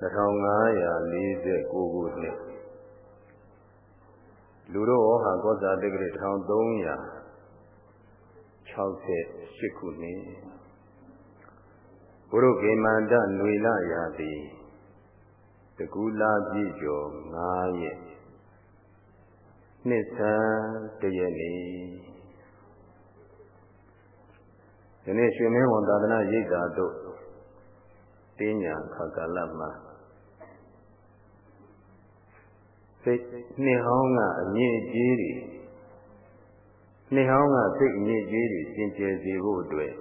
2549ခုနှစ်လူတို့ဟောဟာကောဇာတိကရ1368ခုနှစ်ဘုရုကေမန္တຫນွေလရာတိတကူလာပြည့်ကျော်9ရက်နှစ်ဆန်းတရက်နေ့ဒီနေ့ရွှေမင်းဝန်သာသနာရိပ်သာတို့တင်းညာခါကာလမှာ စိတ်နှစ်ဟောင်းကအမြင့်ကြီးတွေနှစ်ဟောင်းကစိတ်အမြင့်ကြီးတွေကျင်ကျယ်စေဖို့အတွက်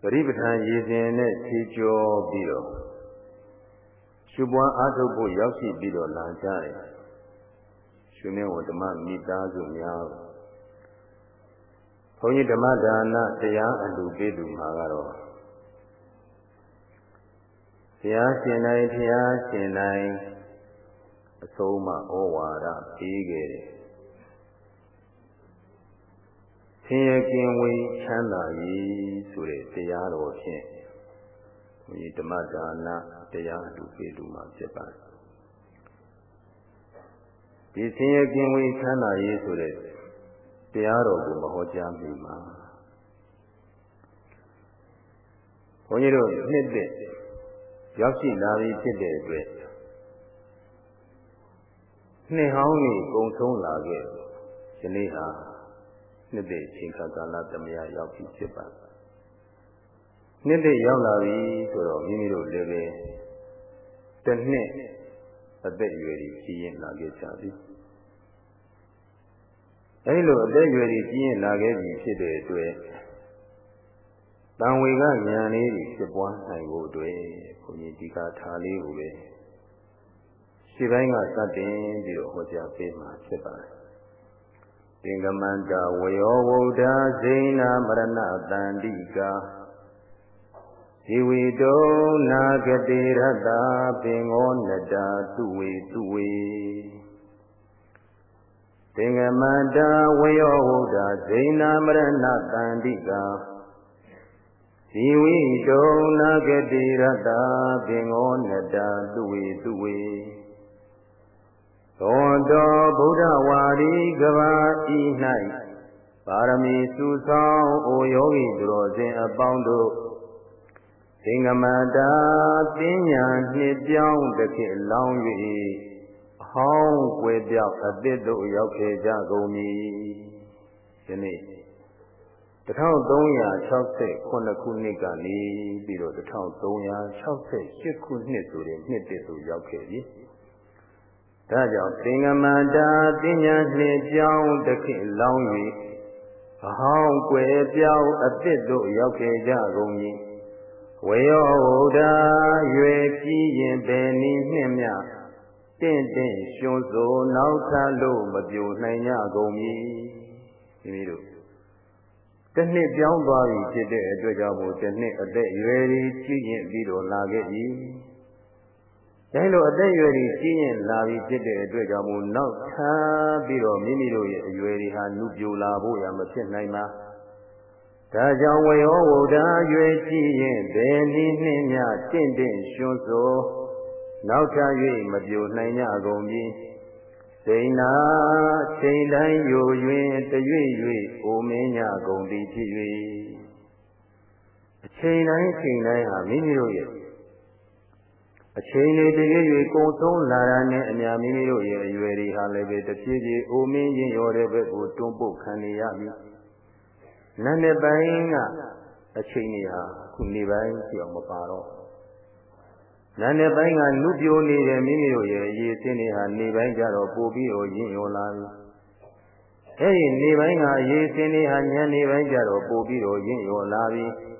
ပရိပဌာန်ရည်စဉ်နဲ့ဖြေကျော်ပြီးတော့ရှုပွားအားထုတ်ဖို့ရောက်ရှိပြီးတော့လာကြတယ်ရွှေမင်းဝဓမ္မမိသားစုများဘုန်းကြီးဓမ္မဒါနတရားအလူပေးသူမှာကတော့ဘုရားရှင်တိုင်းဘုရားရှင်တိုင်း အဆုံးမဩဝါဒပေးခဲ့တယ်ဆင်းရဲကင်းဝေးချမ်းသာရေးဆိုတဲ့တရားတော်ဖြင့်ဘုန်းကြီးဓမ္မဒါနတရားအလူပေးသူမှာဖြစ်ပါတယ်ဒီဆင်းရဲကင်းဝေးချမ်းသာရေးဆိုတဲ့တရားတော်ကိုမဟောကြားမိမှာဘုန်းကြီးတို့နှစ်သက်ရောက်ရှိလာပြီဖြစ်တဲ့အတွက် နှစ်ဟောင်းကြီးကုံဆုံးလာခဲ့ယနေ့ဟာနှစ်သက်ချိန်ခါကာလသမယရောက်ပြီဖြစ်ပါနှစ်သက်ရောက်လာပြီဆိုတော့မိမိတို့လည်းပဲတစ်နှစ်အသက်အရွယ်ကြီးကြီးရင်လာခဲ့ကြပြီအဲဒီလိုအသက်အရွယ်ကြီးကြီးရင်လာခဲ့ပြီဖြစ်တဲ့အတွက်တန်ဝေကဉာဏ်လေးကြီးဖြစ်ပွားနိုင်ဖို့အတွက်ဘုန်းကြီးဒီကထာလေးကိုပဲ ရှိပိုင်းကစတင်ပြီးတော့ဟောကြားပေးမှာဖြစ်ပါတယ်သင်္ကမန္တဝယောဝုဒ္ဓဇိနာမရဏတန္တိကာဇီဝိတုနာဂတိရတ္တာပင်ငောနတာသူဝေသူဝေသင်္ကမန္တဝယောဝုဒ္ဓဇိနာမရဏတန္တိကာဇီဝိတုနာဂတိရတ္တာပင်ငောနတာသူဝေသူဝေ သောတောဗုဒ္ဓဝါရီကဘာဤ၌ပါရမီစုဆောင်အိုယောဂီသူတော်စင်အပေါင်းတို့သင်္ကမတာပညာနှစ်ပြောင်းတစ်ခေတ်လောင်း၍အဟောင်းကွယ်ပြောက်အသစ်တို့ရောက်ခဲ့ကြကုန်မည်ယနေ့1368ခုနှစ်ကနေပြီးတော့1368ခုနှစ်ဆိုတဲ့နှစ်တည်းသို့ရောက်ခဲ့ပြီ ဒါကြောင့်သင်္ကမတာပညာနှင့်ကြောင်းတခေလောင်း၍အဟောင်းကွယ်ပြောင်းအသစ်တို့ရောက်ခဲ့ကြကုန်၏ဝေယောဝုဒ္ဓရွယ်ပြီးရင်ဘယ်နည်းနှင့်မြတင့်တင့်ရှင်စိုးနောက်ထလို့မပြိုနိုင်ကြကုန်မည်မိမိတို့တစ်နှစ်ပြောင်းသွားပြီဖြစ်တဲ့အတွက်ကြောင့်မို့တစ်နှစ်အသက်ရွယ်ကြီးကြီးရင်ပြီးတော့လာခဲ့ပြီ ဒါလိုအသက်အရွယ်ကြီးကြီးရင်လာပြီဖြစ်တဲ့အတွက်ကြောင့်မို့နောက်ထပ်ပြီးတော့မိမိတို့ရဲ့အရွယ်တွေဟာနုပြိုလာဖို့ရမဖြစ်နိုင်ပါဒါကြောင့်ဝေဟောဝုဒ္ဓရွယ်ကြီးရင်ဘယ်နည်းနှင့်မြတင့်တင့်ရှင်စိုးနောက်ထပ်၍မပြိုနိုင်ကြကုန်ပြီစိန်နာချိန်တိုင်းယို၍တရွေ့၍အိုမင်းညကုန်သည်ဖြစ်၍အချိန်တိုင်းချိန်တိုင်းဟာမိမိတို့ရဲ့ အချိန်လေးတည်း၍ကုံဆုံးလာတာနဲ့အများမိမိတို့ရဲ့အရွယ်တွေဟာလည်းပဲတဖြည်းဖြည်းအိုမင်းရင်ရောတဲ့ဘက်ကိုတွန်းပုတ်ခံနေရပြီ။နတ်နှစ်ပိုင်းကအချိန်တွေဟာခုနေပိုင်းပြောင်းမပါတော့နတ်နှစ်ပိုင်းကနုပြိုနေတဲ့မိမိတို့ရဲ့အရေးအင်းတွေဟာနေပိုင်းကြတော့ပို့ပြီးတော့ရင့်ရောလာပြီ။အဲဒီနေပိုင်းကအရေးအင်းတွေဟာညနေပိုင်းကြတော့ပို့ပြီးတော့ရင့်ရောလာပြီ။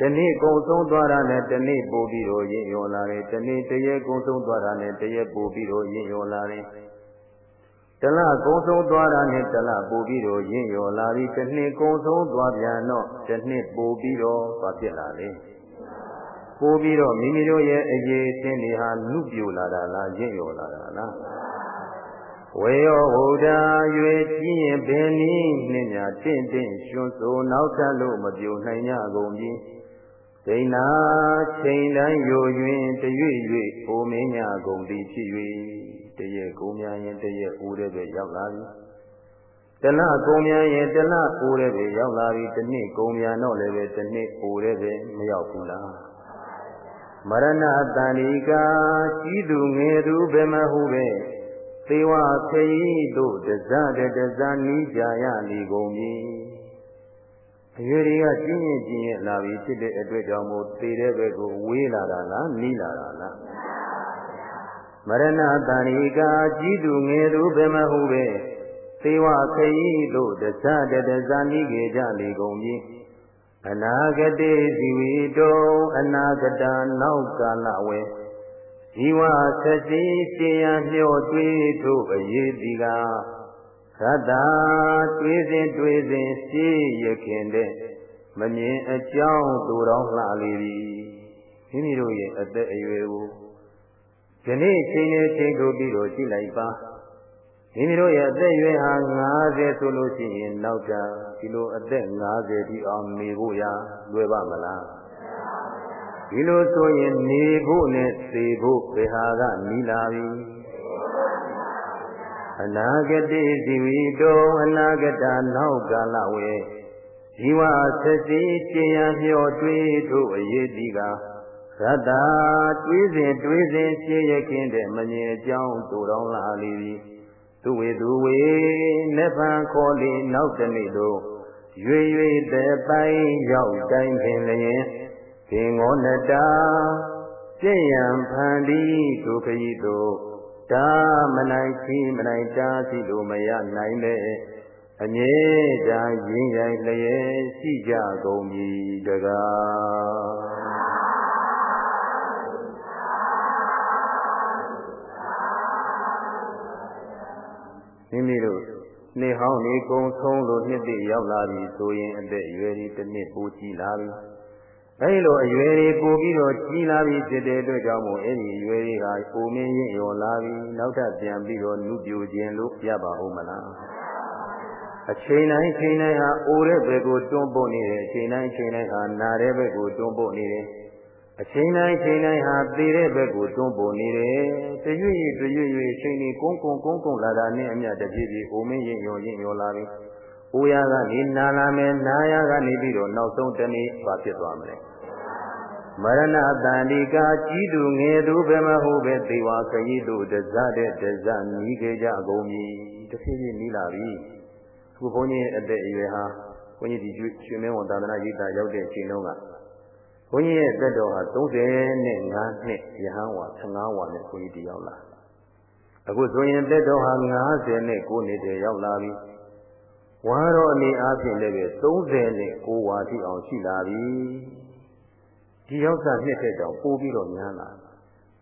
တနေ့ကုံဆုံးသွားတာနဲ့တနေ့ပို့ပြီးတော့ရင့်ရောလာတယ်တနေ့တရက်ကုံဆုံးသွားတာနဲ့တရက်ပို့ပြီးတော့ရင့်ရောလာတယ်တလကုံဆုံးသွားတာနဲ့တလပို့ပြီးတော့ရင့်ရောလာပြီးတနှစ်ကုံဆုံးသွားပြန်တော့တနှစ်ပို့ပြီးတော့ဘာဖြစ်လာလဲပို့ပြီးတော့မိမိတို့ရဲ့အရေးအင်းတွေဟာနုပြိုလာတာလားရင့်ရောလာတာလားဝေယောဝုဒ္ဓရွေကြီးရင်ဘယ်နည်းနှင့်များတင့်တင့်ရှင်ဆိုနောက်ထပ်လို့မပြိုနိုင်ကြကုန်ပြီ။ ဒစိန်နာချိန်တိုင်းယိုယွင်တရွေ့၍အိုမင်းညာကုန်သည်ဖြစ်၍တရက်ကိုများရင်တရက်ဦးတဲ့ပဲရောက်လာပြီတလကုံများရင်တလဦးတဲ့ပဲရောက်လာပြီတစ်နှစ်ကုံများတော့လည်းပဲတစ်နှစ်ဦးတဲ့ပဲမရောက်ဘူးလားမရဏတန်ဒီကာကြီးသူငယ်သူဘယ်မှဟုပဲသေဝခရီးတို့တဇတတဇနီးကြရလီကုန်ပြီ အရွယ်တွေကကျင်းရင်ကျင်းရင်လာပြီဖြစ်တဲ့အတွက်ကြောင့်မို့သေတဲ့ဘက်ကိုဝေးလာတာလားနီးလာတာလားမရဏတန်ဒီကာကြီးသူငယ်သူဘယ်မှဟုပဲသေဝခရီးတို့တဇတတဇနီးကြကြလီကုန်ပြီအနာဂတိဇီဝီတောအနာဂတနောက်ကာလဝေဇီဝဆက်စီရှင်ရလျော့တွေးထို့အရေးဒီက သတ္တာတွေးစဉ်တွေးစဉ်ရှိရခင်တဲ့မမြင်အကြောင်းသူတော်လှလေသည်မိမိတို့ရဲ့အသက်အရွယ်ကိုဒီနေ့ချိန်နဲ့ချိန်ကိုပြီးတော့ကြည့်လိုက်ပါမိမိတို့ရဲ့အသက်အရွယ်ဟာ90ဆိုလို့ရှိရင်နောက်ကြဒီလိုအသက်90ဒီအောင်နေဖို့ရလွယ်ပါမလားဒီလိုဆိုရင်နေဖို့နဲ့သေဖို့ဘယ်ဟာကနီးလာပြီ အနာဂတိဇီဝီတောအနာဂတနောက်ကာလဝေဇီဝဆက်စီရှင်ရမျောတွေးထို့အရေးဒီကသတ္တာတွေးစဉ်တွေးစဉ်ရှင်းရခင်တဲ့မမြင်အကြောင်းတူတော်လာလိပြီသူဝေသူဝေနိဗ္ဗာန်ခေါ်လေနောက်တနေ့တို့ရွေရွေတဲ့ပိုင်းရောက်တိုင်းပင်လျင်သင်္ဃောနတာပြည့်ရန်ဖန်ဒီဒုက္ခဤ တို့ဒါမနိုင်ချီမနိုင်တာစီလိုမရနိုင်တဲ့အမြဲတမ်းရင်းရိုင်လျက်ရှိကြကုန်ပြီတကားမိမိတို့နေဟောင်းနေကုံဆုံးလို့နှစ်သိရောက်လာပြီဆိုရင်အသက်အရွယ်ဒီတစ်နှစ်ပိုကြီးလာပြီ အဲဒီလိုအရွယ်တွေပိုပြီးတော့ကြီးလာပြီဖြစ်တဲ့အတွက်ကြောင့်မို့အဲဒီအရွယ်တွေကပုံမင်းရင်ရောလာပြီနောက်ထပ်ပြန်ပြီးတော့နုပြိုခြင်းလို့ရပါဦးမလားအချိန်တိုင်းချိန်တိုင်းဟာအိုတဲ့ဘက်ကိုတွန်းပို့နေတယ်အချိန်တိုင်းချိန်တိုင်းဟာနာတဲ့ဘက်ကိုတွန်းပို့နေတယ်အချိန်တိုင်းချိန်တိုင်းဟာသေတဲ့ဘက်ကိုတွန်းပို့နေတယ်တရွေ့ရွေ့တရွေ့ရွေ့ချိန်ဒီကုန်းကုန်းကုန်းကုန်းလာတာနဲ့အမြတပြည့်ပြည့်အိုမင်းရင်ရောရင်ရောလာပြီအိုရကနေနာလာမယ်နာရကနေပြီးတော့နောက်ဆုံးတနေ့ဘာဖြစ်သွားမလဲ မရဏတန္တိကာကြီးသူငယ်သူဘယ်မဟုတ်ပဲသေဝခရီးတို့တဇတဲ့တဇနီးကြကြအကုန်ပြီတဖြည်းဖြည်းနီးလာပြီခုဘုန်းကြီးအသက်အရွယ်ဟာဘုန်းကြီးဒီရွှေမင်းဝန်သာသနာရေးတာရောက်တဲ့အချိန်တုန်းကဘုန်းကြီးရဲ့သက်တော်ဟာ35နှစ်ယဟန်ဝါ15ဝါနဲ့ဘုန်းကြီးတည်ရောက်လာအခုဆိုရင်သက်တော်ဟာ90နဲ့9နှစ်တည်းရောက်လာပြီဝါတော်အနေအားဖြင့်လည်းပဲ39ဝါထိအောင်ရှိလာပြီ ဒီရောက်စားနှစ်တဲ့တောင်ပို့ပြီးတော့များလာ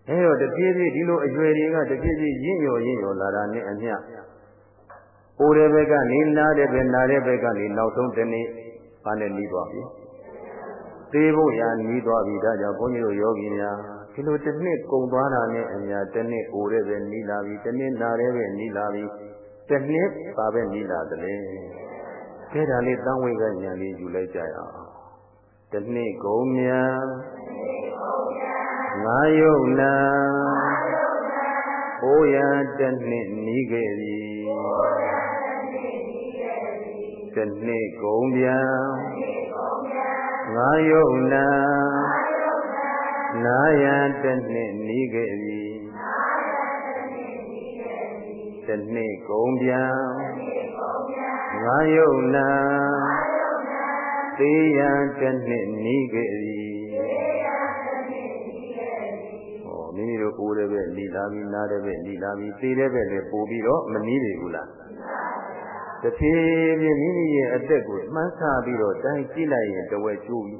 အဲတော့တပြေးပြေးဒီလိုအရွယ်တွေကတပြေးပြေးရင့်ရော်ရင့်ရော်လာတာနဲ့အမျှပိုးတဲ့ဘက်ကနေနားတဲ့ဘက်နားတဲ့ဘက်ကနေနောက်ဆုံးတနေ့ဘာနဲ့နီးသွားပြီသေးဖို့ရာနီးသွားပြီဒါကြောင့်ဘုန်းကြီးတို့ယောဂီများဒီလိုတစ်နှစ်ကုံသွားတာနဲ့အများတစ်နှစ်အိုတဲ့ပဲနီးလာပြီတစ်နှစ်နာတဲ့ပဲနီးလာပြီတစ်နှစ်ပါပဲနီးလာတယ်လေအဲဒါလေးသံဝိကညာလေးယူလိုက်ကြရအောင် တစ်နှစ်ကုန်မြန်ငါယုံနာဘိုးရတစ်နှစ်နီးခဲ့ပြီတစ်နှစ်ကုန်ပြန်ငါယုံနာနာယံတစ်နှစ်နီးခဲ့ပြီတစ်နှစ်ကုန်ပြန်ငါယုံနာ သေးရန်တစ်နှစ်နီးခဲ့ပြီဟောမိမိတို့ကိုယ်လည်းပဲလီလာပြီးနားလည်းပဲလီလာပြီးသေးလည်းပဲလည်းပို့ပြီးတော့မနီးနေဘူးလားတဖြည်းဖြည်းမိမိရဲ့အသက်ကိုမှန်းဆပြီးတော့တိုင်းကြည့်လိုက်ရင်တဝက်ကျိုးပြီ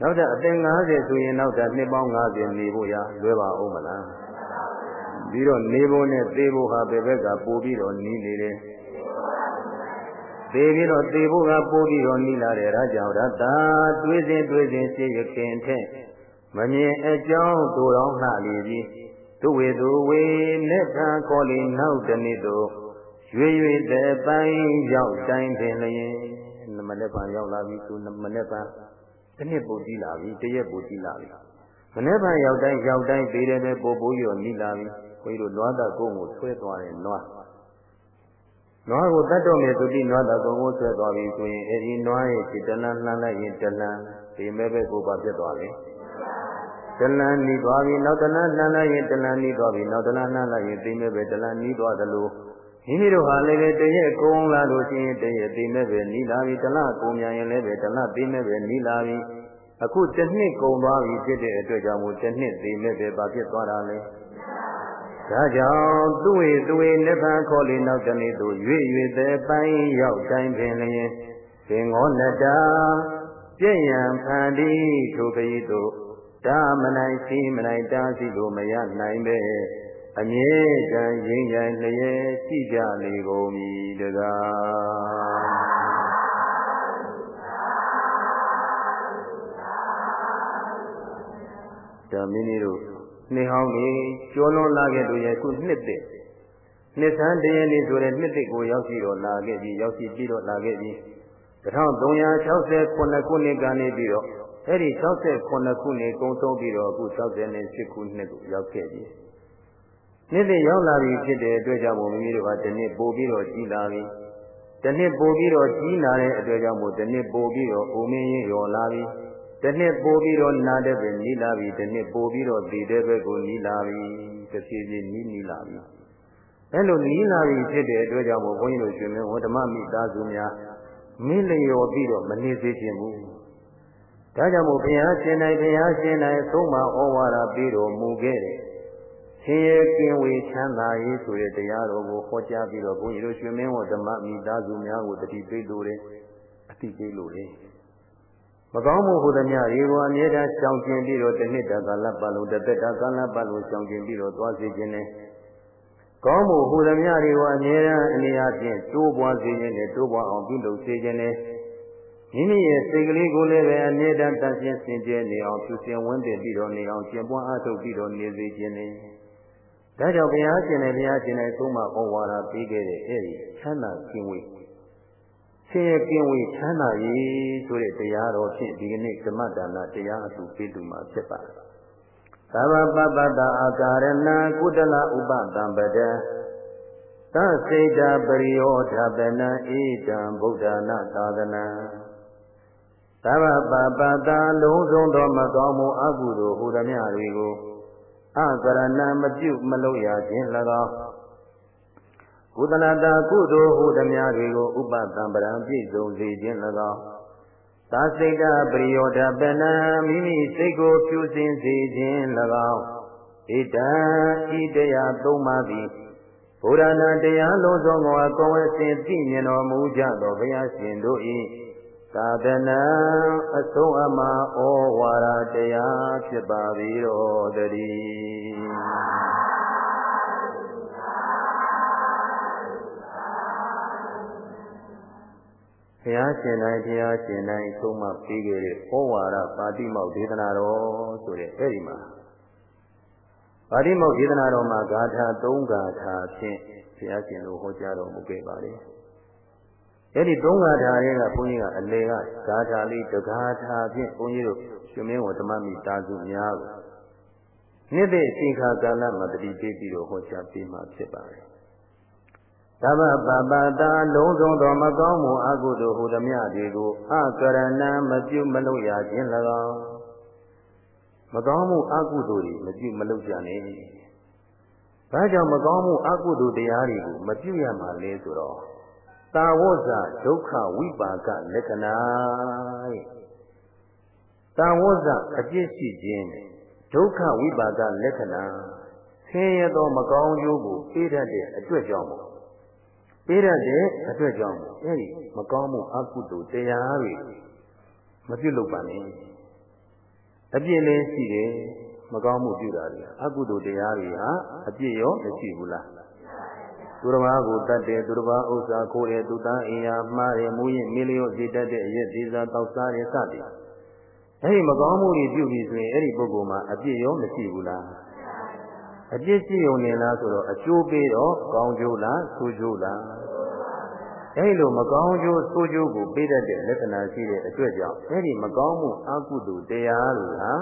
နောက်ထပ်အသက်50ဆိုရင်နောက်ထပ်နှစ်ပေါင်း50နေဖို့ရလွယ်ပါဦးမလားပြီးတော့နေဖို့နဲ့သေဖို့ဟာဘယ်ဘက်ကပို့ပြီးတော့နီးနေတယ် သေပြီးတော့သေဖို့ကပို့ပြီးတော့နီးလာတယ်ဒါကြောင့်ဒါသာတွေးစဉ်တွေးစဉ်ရှိရခင်ထက်မမြင်အကြောင်းသူတော်လှလေပြီသူဝေသူဝေနဲ့ခံခေါ်လေနောက်တနေ့တို့ရွေရွေတဲ့ပိုင်းရောက်တိုင်းပင်လျင်နမနဲ့ပန်ရောက်လာပြီသူနမနဲ့ပန်တစ်နှစ်ပိုကြီးလာပြီတရက်ပိုကြီးလာပြီမနေ့ကရောက်တိုင်းရောက်တိုင်းသေးတယ်ပဲပို့ပိုးရောနီးလာပြီဘုန်းကြီးတို့နွားသားကုန်းကိုဆွဲသွားတယ်နွား နွားကိုတတ်တော့မယ်ဆိုပြီးနွားသားကုန်းကိုဆွဲသွားပြီဆိုရင်အဲဒီနွားရဲ့ဒီတလန်းလှမ်းလိုက်ရင်တလန်းဒီမဲ့ပဲကိုပါပြတ်သွားတယ်တလန်းနီးသွားပြီနောက်တလန်းလှမ်းလိုက်ရင်တလန်းနီးသွားပြီနောက်တလန်းလှမ်းလိုက်ရင်သိမဲ့ပဲတလန်းနီးသွားသလိုမိမိတို့ဟာလည်းပဲတရက်ကုန်းလာလို့ရှိရင်တရက်သိမဲ့ပဲနီးလာပြီတလကုန်းမြန်ရင်လည်းပဲတလသိမဲ့ပဲနီးလာပြီအခုတစ်နှစ်ကုန်သွားပြီဖြစ်တဲ့အတွက်ကြောင့်မို့တစ်နှစ်သိမဲ့ပဲဘာဖြစ်သွားတာလဲ ဒါကြောင့်သူဝေသူဝေနိဗ္ဗာန်ခေါ်လေနောက်တနေ့သို့ရွေ့ရွေ့တဲ့ပိုင်းရောက်တိုင်းပင်လျင်သင်္ဃောနတာပြည့်ရန်ဖန်ဒီထိုခရီးသို့တာမနိုင်စီမနိုင်တာစီလို့မရနိုင်ပဲအမြဲတမ်းရင်းရိုင်လျက်ရှိကြလေကုန်မည်တကားဒါမိမိတို့ နှဟောင်းကြီးကျော်လွန်လာခဲ့လို့ရဲ့ခုနှစ်တည်းနှစ်ဆန်းတရနေ့ဆိုတဲ့နှစ်တည်းကိုရောက်ရှိတော့လာခဲ့ပြီရောက်ရှိပြီးတော့လာခဲ့ပြီ1368ခုနှစ်ကနေပြီးတော့အဲ့ဒီ68ခုနှစ်ကုန်ဆုံးပြီးတော့အခု68ခုနှစ်ကိုရောက်ခဲ့ပြီနှစ်တည်းရောက်လာပြီဖြစ်တဲ့အတွက်ကြောင့်မို့မိမိတို့ကဒီနှစ်ပို့ပြီးတော့ကြီးလာပြီဒီနှစ်ပို့ပြီးတော့ကြီးလာတဲ့အတွက်ကြောင့်မို့ဒီနှစ်ပို့ပြီးတော့အိုမင်းရင်ရော်လာပြီ ဒီနှစ်ပို့ပြီးတော့နာတဲ့ပဲနီးလာပြီဒီနှစ်ပို့ပြီးတော့တည်တဲ့ဘက်ကိုနီးလာပြီတဖြည်းဖြည်းနီးနီးလာပြီအဲ့လိုနီးလာပြီဖြစ်တဲ့အတွက်ကြောင့်မို့ဘုန်းကြီးတို့ရှင်မင်းဝဓမ္မမိသားစုများမင်းလျော်ပြီးတော့မနေစေခြင်းဘူးဒါကြောင့်မို့ဘုရားရှင်၌ဘုရားရှင်၌သုံးမဩဝါဒပေးတော်မူခဲ့တယ်ဆင်းရဲကင်းဝေချမ်းသာရေးဆိုတဲ့တရားတော်ကိုဟောကြားပြီးတော့ဘုန်းကြီးတို့ရှင်မင်းဝဓမ္မမိသားစုများကိုတတိပိတ်လို့တယ်အတိပေးလို့တယ် မကောင်းမှုဟူသည်များတွေကိုအမြဲတမ်းရှောင်ကျင်ပြီးတော့တစ်နှစ်တာကာလပတ်လုံးတစ်သက်တာကာလပတ်လုံးရှောင်ကျင်ပြီးတော့သွားစေခြင်းနဲ့ကောင်းမှုဟူသည်များတွေကိုအမြဲတမ်းအနေအချင်းတိုးပွားစေခြင်းနဲ့တိုးပွားအောင်ပြုလုပ်စေခြင်းနဲ့မိမိရဲ့စိတ်ကလေးကိုလည်းပဲအမြဲတမ်းတန်ရှင်းစင်ကြယ်နေအောင်ပြုစင်ဝန်းတည်ပြီးတော့နေအောင်ကျင့်ပွားအားထုတ်ပြီးတော့နေစေခြင်းနဲ့ဒါကြောင့်ဘုရားရှင်နဲ့ဘုရားရှင်နဲ့သုံးမဩဝါဒပေးခဲ့တဲ့အဲဒီချမ်းသာခြင်းဝေ ဆင်းရဲကင်းဝေးချမ်းသာရေးဆိုတဲ့တရားတော်ဖြင့်ဒီကနေ့ဓမ္မဒါနတရားအတူပေးသူမှာဖြစ်ပါတယ်။သဗ္ဗပပတ္တအာကာရဏကုတလဥပတံပဒံသစေတပရိယောဓပနံဣတံဗုဒ္ဓနာသာသနံသဗ္ဗပပတ္တလုံးစုံသောမကောင်းမှုအကုသိုလ်ဟူသည်များတွေကိုအကရဏမပြုမလုပ်ရခြင်း၎င်း ကုသလတာကုသိုလ်ဟူသည်များတွေကိုဥပတံပရံပြည့်စုံစေခြင်း၎င်းသာစိတ်တပရိယောဓပနံမိမိစိတ်ကိုဖြူစင်စေခြင်း၎င်းဣတံဤတရားသုံးပါးသည်ဘုရားနာတရားလုံးစုံကိုအကောင်းအစဉ်သိမြင်တော်မူကြသောဘုရားရှင်တို့၏သာသနာအဆုံးအမဩဝါဒတရားဖြစ်ပါ၏တော်တည်း ရားရှင်တိုင်းဘုရားရှင်တိုင်းသုံးမပေးခဲ့တဲ့ဩဝါဒပါတိမောက်ဒေသနာတော်ဆိုတဲ့အဲ့ဒီမှာပါတိမောက်ဒေသနာတော်မှာဂါထာ၃ဂါထာဖြင့်ဘုရားရှင်တို့ဟောကြားတော်မူခဲ့ပါလေအဲ့ဒီ၃ဂါထာတွေကဘုန်းကြီးကအလေကဂါထာလေးတဂါထာဖြင့်ဘုန်းကြီးတို့ရှင်မင်းဝဓမ္မမိသားစုများကိုနေ့တဲ့အချိန်ခါကာလမှာတတိပေးပြီးတော့ဟောကြားပေးမှဖြစ်ပါတယ် သဗ္ဗပပတာလုံးစုံသောမကောင်းမှုအကုသိုလ်ဟူသည်များတွေကိုအကရဏံမပြုမလုပ်ရခြင်း၎င်းမကောင်းမှုအကုသိုလ်တွေမပြုမလုပ်ကြနဲ့။ဘာကြောင့်မကောင်းမှုအကုသိုလ်တရားတွေကိုမပြုရမှာလဲဆိုတော့တာဝဇ္ဇဒုက္ခဝိပါကလက္ခဏာရဲ့။တာဝဇ္ဇအပြစ်ရှိခြင်းဒုက္ခဝိပါကလက္ခဏာဆင်းရဲသောမကောင်းကျိုးကိုပေးတတ်တဲ့အတွက်ကြောင့် ပေးရတဲ့အတွက်ကြောင့်အဲဒီမကောင်းမှုအကုသိုလ်တရားတွေမပြုလုပ်ပါနဲ့အပြစ်လည်းရှိတယ်မကောင်းမှုပြုတာတွေအကုသိုလ်တရားတွေဟာအပြစ်ရောမရှိဘူးလားသူတစ်ပါးကိုတတ်တယ်သူတစ်ပါးဥစ္စာခိုးတယ်သူသားအင်ယာမှားတယ်မူရင်မေလျော့စေတတ်တဲ့အရက်သေးစားတောက်စားတယ်စသည်အဲဒီမကောင်းမှုတွေပြုပြီးဆိုရင်အဲ့ဒီပုဂ္ဂိုလ်မှာအပြစ်ရောမရှိဘူးလားအပြစ်ရှိုံနေလားဆိုတော့အကျိုးပေးတော့ကောင်းကျိုးလားဆိုးကျိုးလား အဲဒီလိုမကောင်းကျိုးဆိုးကျိုးကိုပေးတတ်တဲ့လက္ခဏာရှိတဲ့အတွက်ကြောင့်အဲဒီမကောင်းမှုအကုသိုလ်တရားတွေဟာ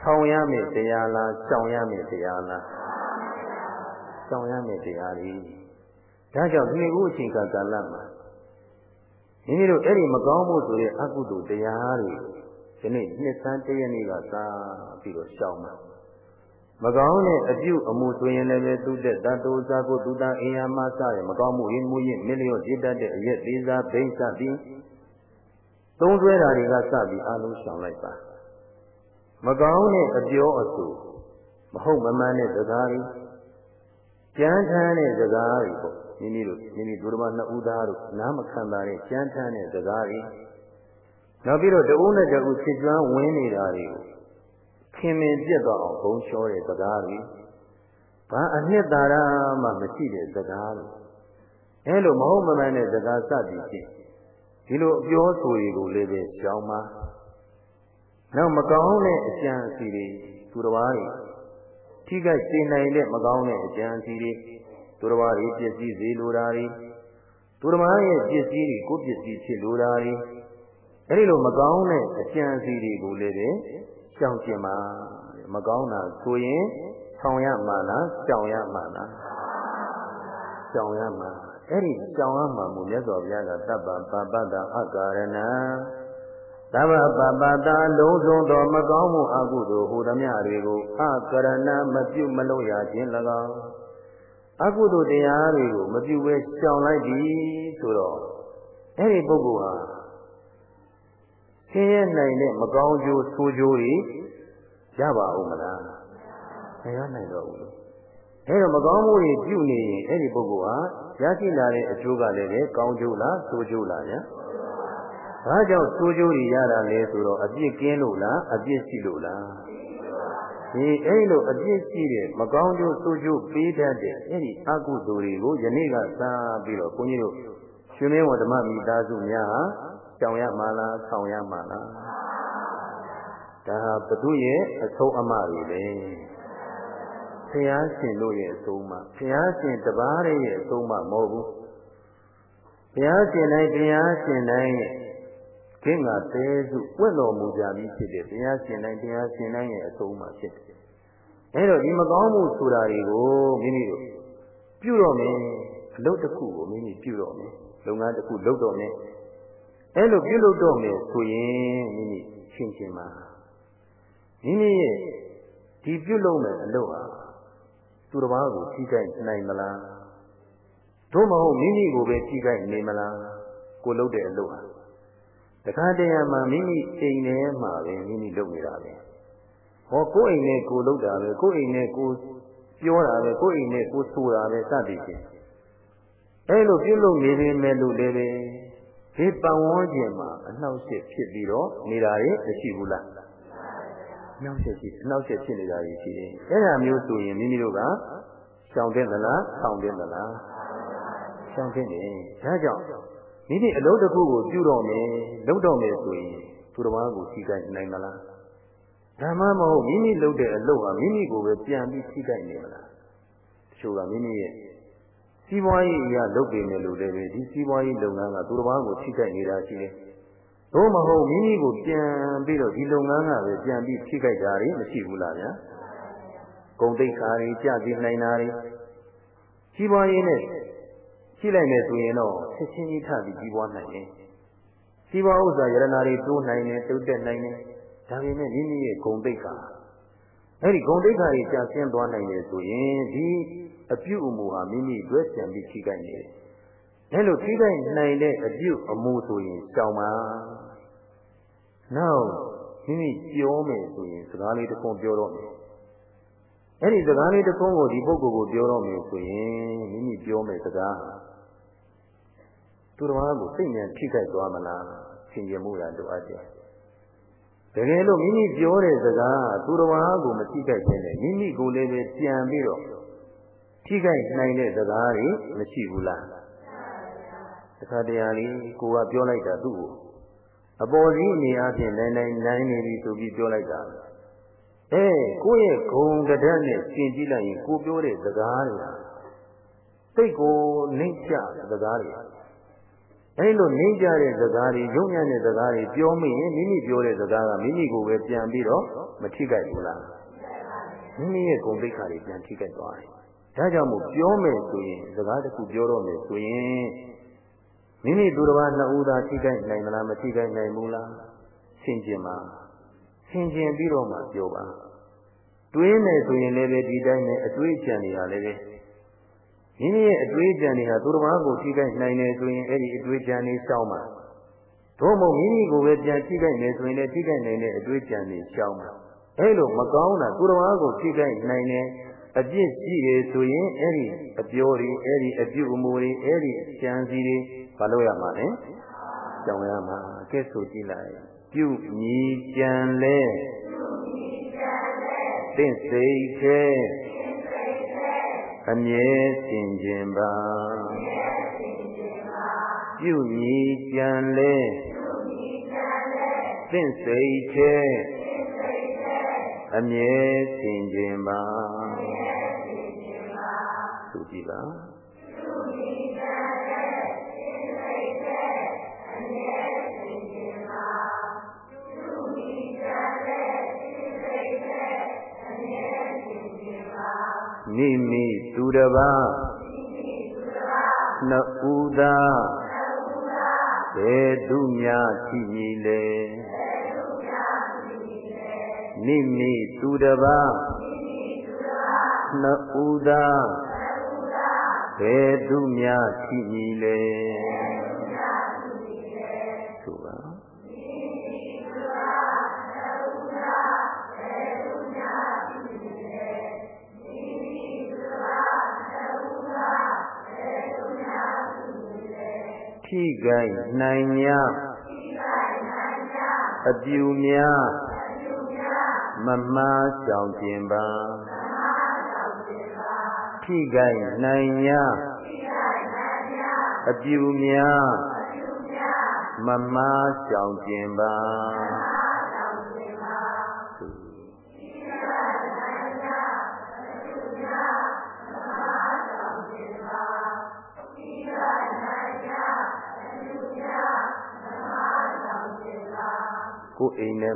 ဆောင်ရမယ့်တရားလားရှောင်ရမယ့်တရားလားရှောင်ရမယ့်တရားတွေဒါကြောင့်ဒီနေ့ခုအချိန်ကာလမှာမိမိတို့အဲ့ဒီမကောင်းမှုဆိုတဲ့အကုသိုလ်တရားတွေဒီနေ့နှစ်ဆန်းတရက်နေ့ကသာပြီးတော့ရှောင်မှာ မကောင်းတဲ့အပြုအမူဆိုရင်လည်းပဲသူတဲ့တတောဇာကိုသူတာအိယာမစရမကောင်းမှုရင်းမှုရင်မြလျော့จิตတတ်တဲ့အရက်သေးစားဘိန်းစသည်သုံးဆွဲတာတွေကစပြီးအလုံးရှောင်လိုက်ပါမကောင်းတဲ့အပြောအဆိုမဟုတ်မမှန်တဲ့စကားတွေကြမ်းထမ်းတဲ့စကားတွေပေါ့မိမိတို့မိမိဒုရမနှစ်ဦးသားတို့နားမခံတာတဲ့ကြမ်းထမ်းတဲ့စကားတွေနောက်ပြီးတော့တဦးနဲ့တဦးချစ်ကျွမ်းဝင်နေတာတွေကို ခင်မင်ပြတ်သွားအောင်ဘုံလျှောတဲ့စကားတွေဘာအနှစ်သာရမှမရှိတဲ့စကားတွေအဲလိုမဟုတ်မမှန်တဲ့စကားစသည်ဖြင့်ဒီလိုအပြောဆိုတွေကိုလည်းပဲရှောင်ပါနောက်မကောင်းတဲ့အကြံအစီတွေသူတော်ဘာတွေထိခိုက်စေနိုင်တဲ့မကောင်းတဲ့အကြံအစီတွေသူတော်ဘာတွေပစ္စည်းစေလိုတာတွေသူတော်ဘာရဲ့ပစ္စည်းတွေကိုပစ္စည်းဖြစ်လိုတာတွေအဲဒီလိုမကောင်းတဲ့အကြံအစီတွေကိုလည်းပဲ ရှောင်ကျင်ပါမကောင်းတာဆိုရင်ဆောင်ရမှာလားရှောင်ရမှာလားရှောင်ရမှာအဲ့ဒီရှောင်ရမှာမို့မြတ်စွာဘုရားကတပ္ပပပတ္တအကာရဏသဗ္ဗပပတ္တလုံးစုံသောမကောင်းမှုအကုသိုလ်ဟူသမျှတွေကိုအကရဏမပြုမလုပ်ရခြင်း၎င်းအကုသိုလ်တရားတွေကိုမပြုဘဲရှောင်လိုက်ပြီဆိုတော့အဲ့ဒီပုဂ္ဂိုလ်ဟာဆ င်းရဲနိုင်တဲ့မကောင်းကျိုးဆိုးကျိုးတွေရပါဦးမလားမရနိုင်တော့ဘူးအဲ့တော့မကောင်းမှုတွေပြုနေရင်အဲ့ဒီပုဂ္ဂိုလ်ဟာရရှိလာတဲ့အကျိုးကလည်းပဲကောင်းကျိုးလားဆိုးကျိုးလားညာဘာကြောင့်ဆိုးကျိုးတွေရတာလဲဆိုတော့အပြစ်ကင်းလို့လားအပြစ်ရှိလို့လားဒီအဲ့လိုအပြစ်ရှိတဲ့မကောင်းကျိုးဆိုးကျိုးပေးတတ်တဲ့အဲ့ဒီအကုသိုလ်တွေကိုယနေ့ကစပြီးတော့ဘုန်းကြီးတို့ရှင်မင်းဝဓမ္မမိသားစုများဟာ ကြောင်ရမှာလားဆောင်ရမှာလားဒါဘုသူရဲ့အဆုံးအမတွေလေဘုရားရှင်တို့ရဲ့အဆုံးအမဘုရားရှင်တပါးရဲ့အဆုံးအမမဟုတ်ဘူးဘုရားရှင်တိုင်းဘုရားရှင်တိုင်းရဲ့ခင်းကတဲစုပွင့်တော်မူကြပြီးဖြစ်တဲ့ဘုရားရှင်တိုင်းဘုရားရှင်တိုင်းရဲ့အဆုံးအမဖြစ်တယ်အဲတော့ဒီမကောင်းမှုဆိုတာတွေကိုမိမိတို့ပြုတော့မယ်အလုပ်တစ်ခုကိုမိမိပြုတော့မယ်လုပ်ငန်းတစ်ခုလုပ်တော့မယ် အဲလိုပြုလုပ်တော့မယ်ဆိုရင်မိမိရှင်းရှင်းပါမိမိရဲ့ဒီပြုလုပ်မယ်အလုပ်ဟာသူတစ်ပါးကိုထိခိုက်နိုင်မလားတို့မဟုတ်မိမိကိုပဲထိခိုက်နေမလားကိုလုပ်တဲ့အလုပ်ဟာတခါတရံမှာမိမိအိမ်ထဲမှာပဲမိမိလုပ်နေတာပဲဟောကိုယ်အိမ်နဲ့ကိုလုပ်တာပဲကိုယ်အိမ်နဲ့ကိုပြောတာပဲကိုယ်အိမ်နဲ့ကိုဆိုတာပဲစသည်ဖြင့်အဲလိုပြုလုပ်နေပေမဲ့လို့လည်းပဲ ဒီပတ်ဝန်းကျင်မှာအနှောက်အယှက်ဖြစ်ပြီးတော့နေတာတွေမရှိဘူးလားအနှောက်အယှက်ရှိအနှောက်အယှက်ဖြစ်နေတာတွေရှိတယ်အဲ့ဒါမျိုးဆိုရင်မိမိတို့ကရှောင်တဲ့သလားဆောင်တဲ့သလားရှောင်တဲ့နေဒါကြောင့်မိမိအလုပ်တစ်ခုကိုပြုတော့မယ်လုပ်တော့မယ်ဆိုရင်သူတစ်ပါးကိုထိခိုက်နိုင်မလားဓမ္မမဟုတ်မိမိလုပ်တဲ့အလုပ်ဟာမိမိကိုပဲပြန်ပြီးထိခိုက်နေမလားတချို့ကမိမိရဲ့ စီးပွားရေးအရာလုပ်ပေမဲ့လို့လည်းပဲဒီစီးပွားရေးလုပ်ငန်းကသူတစ်ပါးကိုထိခိုက်နေတာရှိတယ်။သို့မဟုတ်မိမိကိုပြန်ပြီးတော့ဒီလုပ်ငန်းကပဲပြန်ပြီးထိခိုက်တာတွေမရှိဘူးလားဗျာ။ဂုံတိတ်ခါတွေကြပြီးနိုင်တာတွေစီးပွားရေးနဲ့ရှိလိုက်မယ်ဆိုရင်တော့ချက်ချင်းကြီးထပြီးကြီးပွားနိုင်တယ်။စီးပွားဥစ္စာယရနာတွေတိုးနိုင်တယ်တိုးတက်နိုင်တယ်။ဒါပေမဲ့မိမိရဲ့ဂုံတိတ်ခါအဲ့ဒီဂုံတိတ်ခါတွေကြာဆင်းသွားနိုင်တယ်ဆိုရင်ဒီ အပြုအမူဟာမိမိအတွက်ပြန်ပြီးထိခိုက်နေတယ်။အဲလိုထိခိုက်နိုင်တဲ့အပြုအမူဆိုရင်ရှောင်ပါ။နောက်မိမိပြောမယ်ဆိုရင်စကားလေးတစ်ခုပြောတော့မယ်။အဲ့ဒီစကားလေးတစ်ခုကိုဒီပုဂ္ဂိုလ်ကိုပြောတော့မယ်ဆိုရင်မိမိပြောမယ်စကားသူတော်ဘာကိုစိတ်နဲ့ထိခိုက်သွားမလားဆင်ခြင်မှုရလိုအပ်တယ်။တကယ်လို့မိမိပြောတဲ့စကားသူတော်ဘာကိုမထိခိုက်ခြင်းနဲ့မိမိကိုယ်လည်းပဲပြန်ပြီးတော့ ထိခိုက်နိုင်တဲ့စကားတွေမရှိဘူးလားတခါတရံလေးကိုကပြောလိုက်တာသူ့ကိုအပေါ်ကြီးအနေအချင်းနိုင်နိုင်နိုင်နေပြီဆိုပြီးပြောလိုက်တာအဲကိုယ့်ရဲ့ဂုံကဒက်နဲ့ရှင်းကြည့်လိုက်ရင်ကိုပြောတဲ့စကားတွေဟာစိတ်ကိုနှိမ့်ချစကားတွေအဲဒီလိုနှိမ့်ကြတဲ့စကားတွေယုံညံ့တဲ့စကားတွေပြောမိရင်မိမိပြောတဲ့စကားကမိမိကိုပဲပြန်ပြီးတော့မထိခိုက်ဘူးလားမိမိရဲ့ဂုဏ်သိက္ခာတွေပြန်ထိခိုက်သွားတယ် ဒါကြောင့်မို့ပြောမယ်ဆိုရင်စကားတစ်ခုပြောတော့မယ်ဆိုရင်မိမိသူတစ်ပါးနှစ်ဦးသာထိခိုက်နိုင်မလားမထိခိုက်နိုင်ဘူးလားဆင်ခြင်ပါဆင်ခြင်ပြီးတော့မှပြောပါတွေးမယ်ဆိုရင်လည်းပဲဒီတိုင်းနဲ့အတွေးကြံနေတာလည်းပဲမိမိရဲ့အတွေးကြံတွေဟာသူတစ်ပါးကိုထိခိုက်နိုင်တယ်ဆိုရင်အဲ့ဒီအတွေးကြံတွေရှောင်းပါတို့မို့မိမိကိုပဲပြန်ထိခိုက်နေဆိုရင်လည်းထိခိုက်နိုင်တဲ့အတွေးကြံတွေရှောင်းပါအဲ့လိုမကောင်းတာသူတစ်ပါးကိုထိခိုက်နိုင်တဲ့ အပြစ်ရှိတယ်ဆိုရင်အဲ့ဒီအပြောတွေအဲ့ဒီအပြုအမူတွေအဲ့ဒီကြံစီတွေမလုပ်ရမှာလဲကြောင်ရမှာကဲဆိုကြည့်လိုက်ပြုညီကြံလဲသင့်စိတ်ခဲအမြဲစင်ကြင်ပါပြုညီကြံလဲသင့်စိတ်ခဲ အမြဲစင်ကြင်ပါသူကြည့်ပါမိမိသူတစ်ပါးနှစ်ဦးသာဘယ်သူများရှိမည်လဲ မိမိသူတစ်ပါးနှစ်ဦးသာဘယ်သူများရှိမည်လဲဆိုပါထိခိုက်နိုင်များအပြူများ မမှားကြောင်ကျင်ပါထိခိုက်နိုင်များအပြူများမမှားကြောင်ကျင်ပါ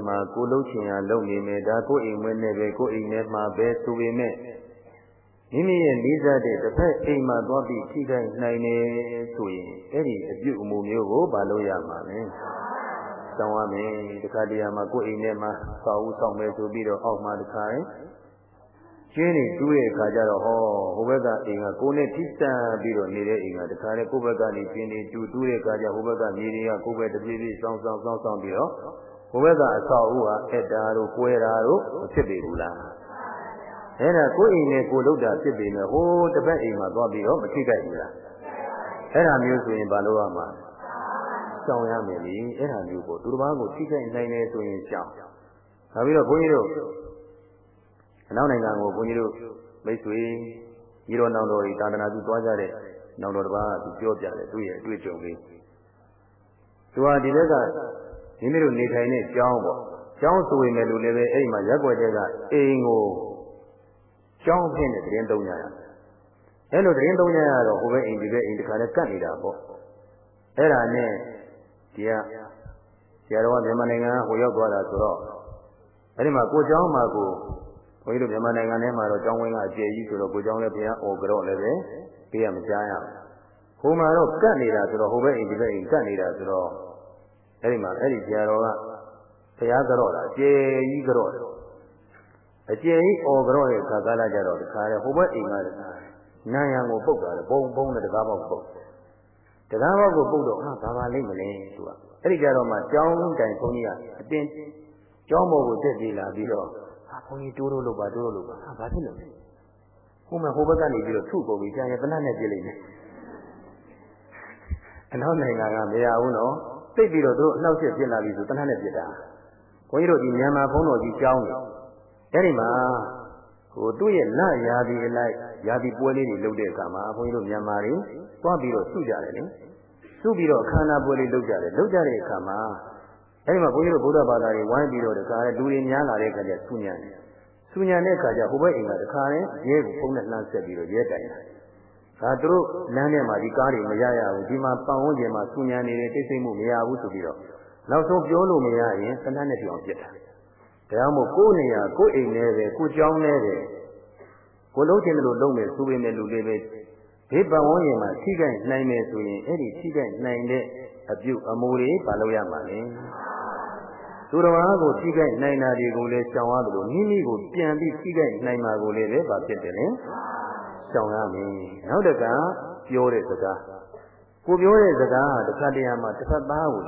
မ်ထဲမှာကိုလှုပ်ချင်ရလုပ်နေမယ်ဒါကိုယ်အိမ်ဝင်းနဲ့ပဲကိုယ်အိမ်ထဲမှာပဲဆိုပေမဲ့မိမိရဲ့လေးစားတဲ့တစ်ဖက်အိမ်မှာသွားပြီးထိခိုက်နိုင်နေဆိုရင်အဲ့ဒီအပြုအမူမျိုးကိုမလုပ်ရမှာလဲစောင်းရမယ်တခါတရံမှာကိုယ်အိမ်ထဲမှာစောက်ဦးစောက်မယ်ဆိုပြီးတော့အောက်မှာတခါရင်ကျင်းနေတူးတဲ့အခါကျတော့ဟောဟိုဘက်ကအိမ်ကကိုယ်နဲ့ထိစပ်ပြီးတော့နေတဲ့အိမ်ကတခါလေကိုယ့်ဘက်ကနေကျင်းနေတူးတူးတဲ့အခါကျဟိုဘက်ကမြေတွေကကိုယ့်ဘက်တပြေးပြေးစောင်းစောင်းစောင်းစောင်းပြီးတော့ ဟိုဘက်ကအဆောက်အဦဟာအက်တာတို့ကွဲတာတို့မဖြစ်ပေဘူးလားအဲ့ဒါကိုယ်အိမ်နဲ့ကိုယ်လုပ်တာဖြစ်ပေမဲ့ဟိုတစ်ပတ်အိမ်မှာသွားပြီးတော့မထိကြိုက်ဘူးလားအဲ့ဒါမျိုးဆိုရင်ဘာလို့ရမှာရှောင်ရမယ်လေအဲ့ဒါမျိုးကိုသူတစ်ပါးကိုထိခိုက်နိုင်တယ်ဆိုရင်ရှောင်နောက်ပြီးတော့ဘုန်းကြီးတို့အနောက်နိုင်ငံကိုဘုန်းကြီးတို့မိတ်ဆွေညီတော်နောင်တော်တွေသာသနာပြုသွားကြတဲ့နောင်တော်တစ်ပါးကသူပြောပြတယ်သူ့ရဲ့အတွေ့အကြုံလေးသူဟာဒီဘက်က မိမိတို့နေထိုင်တဲ့ကျောင်းပေါ့ကျောင်းဆိုရင်လည်းလို့လည်းပဲအဲ့ဒီမှာရက်ွက်တဲ့ကအိမ်ကိုကျောင်းဖြစ်နေတဲ့သုံးကြရအဲ့လိုတဲ့သုံးကြရတော့ဟိုဘက်အိမ်ဒီဘက်အိမ်တခါလဲကတ်နေတာပေါ့အဲ့ဒါနဲ့ဒီကဆရာတော်ကမြန်မာနိုင်ငံဟိုရောက်သွားတာဆိုတော့အဲ့ဒီမှာကိုကျောင်းမှာကိုဘုန်းကြီးတို့မြန်မာနိုင်ငံထဲမှာတော့ကျောင်းဝင်းကအကျယ်ကြီးဆိုတော့ကိုကျောင်းလည်းဘုရားအော်ကြော့လည်းပဲပေးရမကြားရဘူးဟိုမှာတော့ကတ်နေတာဆိုတော့ဟိုဘက်အိမ်ဒီဘက်အိမ်ကတ်နေတာဆိုတော့ အဲ့ဒီမှာအဲ့ဒီဆရာတော်ကဘုရားကြော့တာအကျယ်ကြီးကြော့တယ်အကျယ်ကြီးအော်ကြော့တဲ့ခါကာလကြတော့တခါလေဟိုဘက်အိမ်ကတခါနာယံကိုပုတ်တာလေဘုံဘုံနဲ့တကားပေါက်ပုတ်တကားပေါက်ကိုပုတ်တော့ဟာဘာပါလိမ့်မလဲသူကအဲ့ဒီကြတော့မှကျောင်းတိုင်ဘုန်းကြီးကအတင်းကျောင်းပေါ်ကိုတက်ပြေးလာပြီးတော့ဟာဘုန်းကြီးတိုးတိုးလို့ပါတိုးတိုးလို့ပါဟာဘာဖြစ်လို့လဲဟိုမှာဟိုဘက်ကနေပြီးတော့ထုကုန်ပြီးကြာရင်ပနတ်နဲ့ပြေးလိုက်တယ်အနောက်နိုင်ငံကမရဘူးနော် သိပြီးတော့သူတို့အနောက်ချက်ပြစ်လာပြီဆိုတနတ်နဲ့ပြစ်တာဘုန်းကြီးတို့ဒီမြန်မာဘုန်းတော်ကြီးကျောင်းတယ်အဲ့ဒီမှာဟိုသူ့ရဲ့လရာသီအလိုက်ရာသီပွဲလေးတွေလုပ်တဲ့အခါမှာဘုန်းကြီးတို့မြန်မာတွေသွားပြီးတော့စုကြတယ်လေစုပြီးတော့အခမ်းအနားပွဲလေးလုပ်ကြတယ်လုပ်ကြတဲ့အခါမှာအဲ့ဒီမှာဘုန်းကြီးတို့ဗုဒ္ဓဘာသာတွေဝိုင်းပြီးတော့တခါလေလူတွေများလာတဲ့အခါကျဆူညံတယ်ဆူညံတဲ့အခါကျဟိုဘက်အိမ်ကတခါလေရဲကိုဖုံးနဲ့လှမ်းဆက်ပြီးတော့ရဲတိုင်တယ်ဆ ဒါသူတို့လမ်းထဲမှာဒီကားတွေမရရဘူးဒီမှာပတ်ဝန်းကျင်မှာစူညံနေတယ်တိတ်ဆိတ်မှုမရဘူးဆိုပြီးတော့နောက်ဆုံးပြောလို့မရရင်သဏ္ဍာန်နဲ့ပြောင်းပြစ်တာဒါကြောင့်မို့ကိုယ်နေရာကိုယ်အိမ်နဲ့ပဲကိုယ်ကြောင်းနဲ့ပဲကိုလုံးချင်တယ်လို့လုံးမယ်စူပေမဲ့လူလေးပဲဒီပတ်ဝန်းကျင်မှာထိခိုက်နိုင်မယ်ဆိုရင်အဲ့ဒီထိခိုက်နိုင်တဲ့အပြုအမူတွေမလုပ်ရမှာလေသူတော်ဘာကိုထိခိုက်နိုင်တာတွေကိုလည်းရှောင်ရတယ်လို့မိမိကိုပြန်ပြီးထိခိုက်နိုင်မှာကိုလည်းပဲဗာဖြစ်တယ်လေ ရှောင်ရမယ်နောက်တကပြောတဲ့စကားကိုပြောတဲ့စကားဟာတစ်ခါတည်းမှာတစ်ဖက်သားကို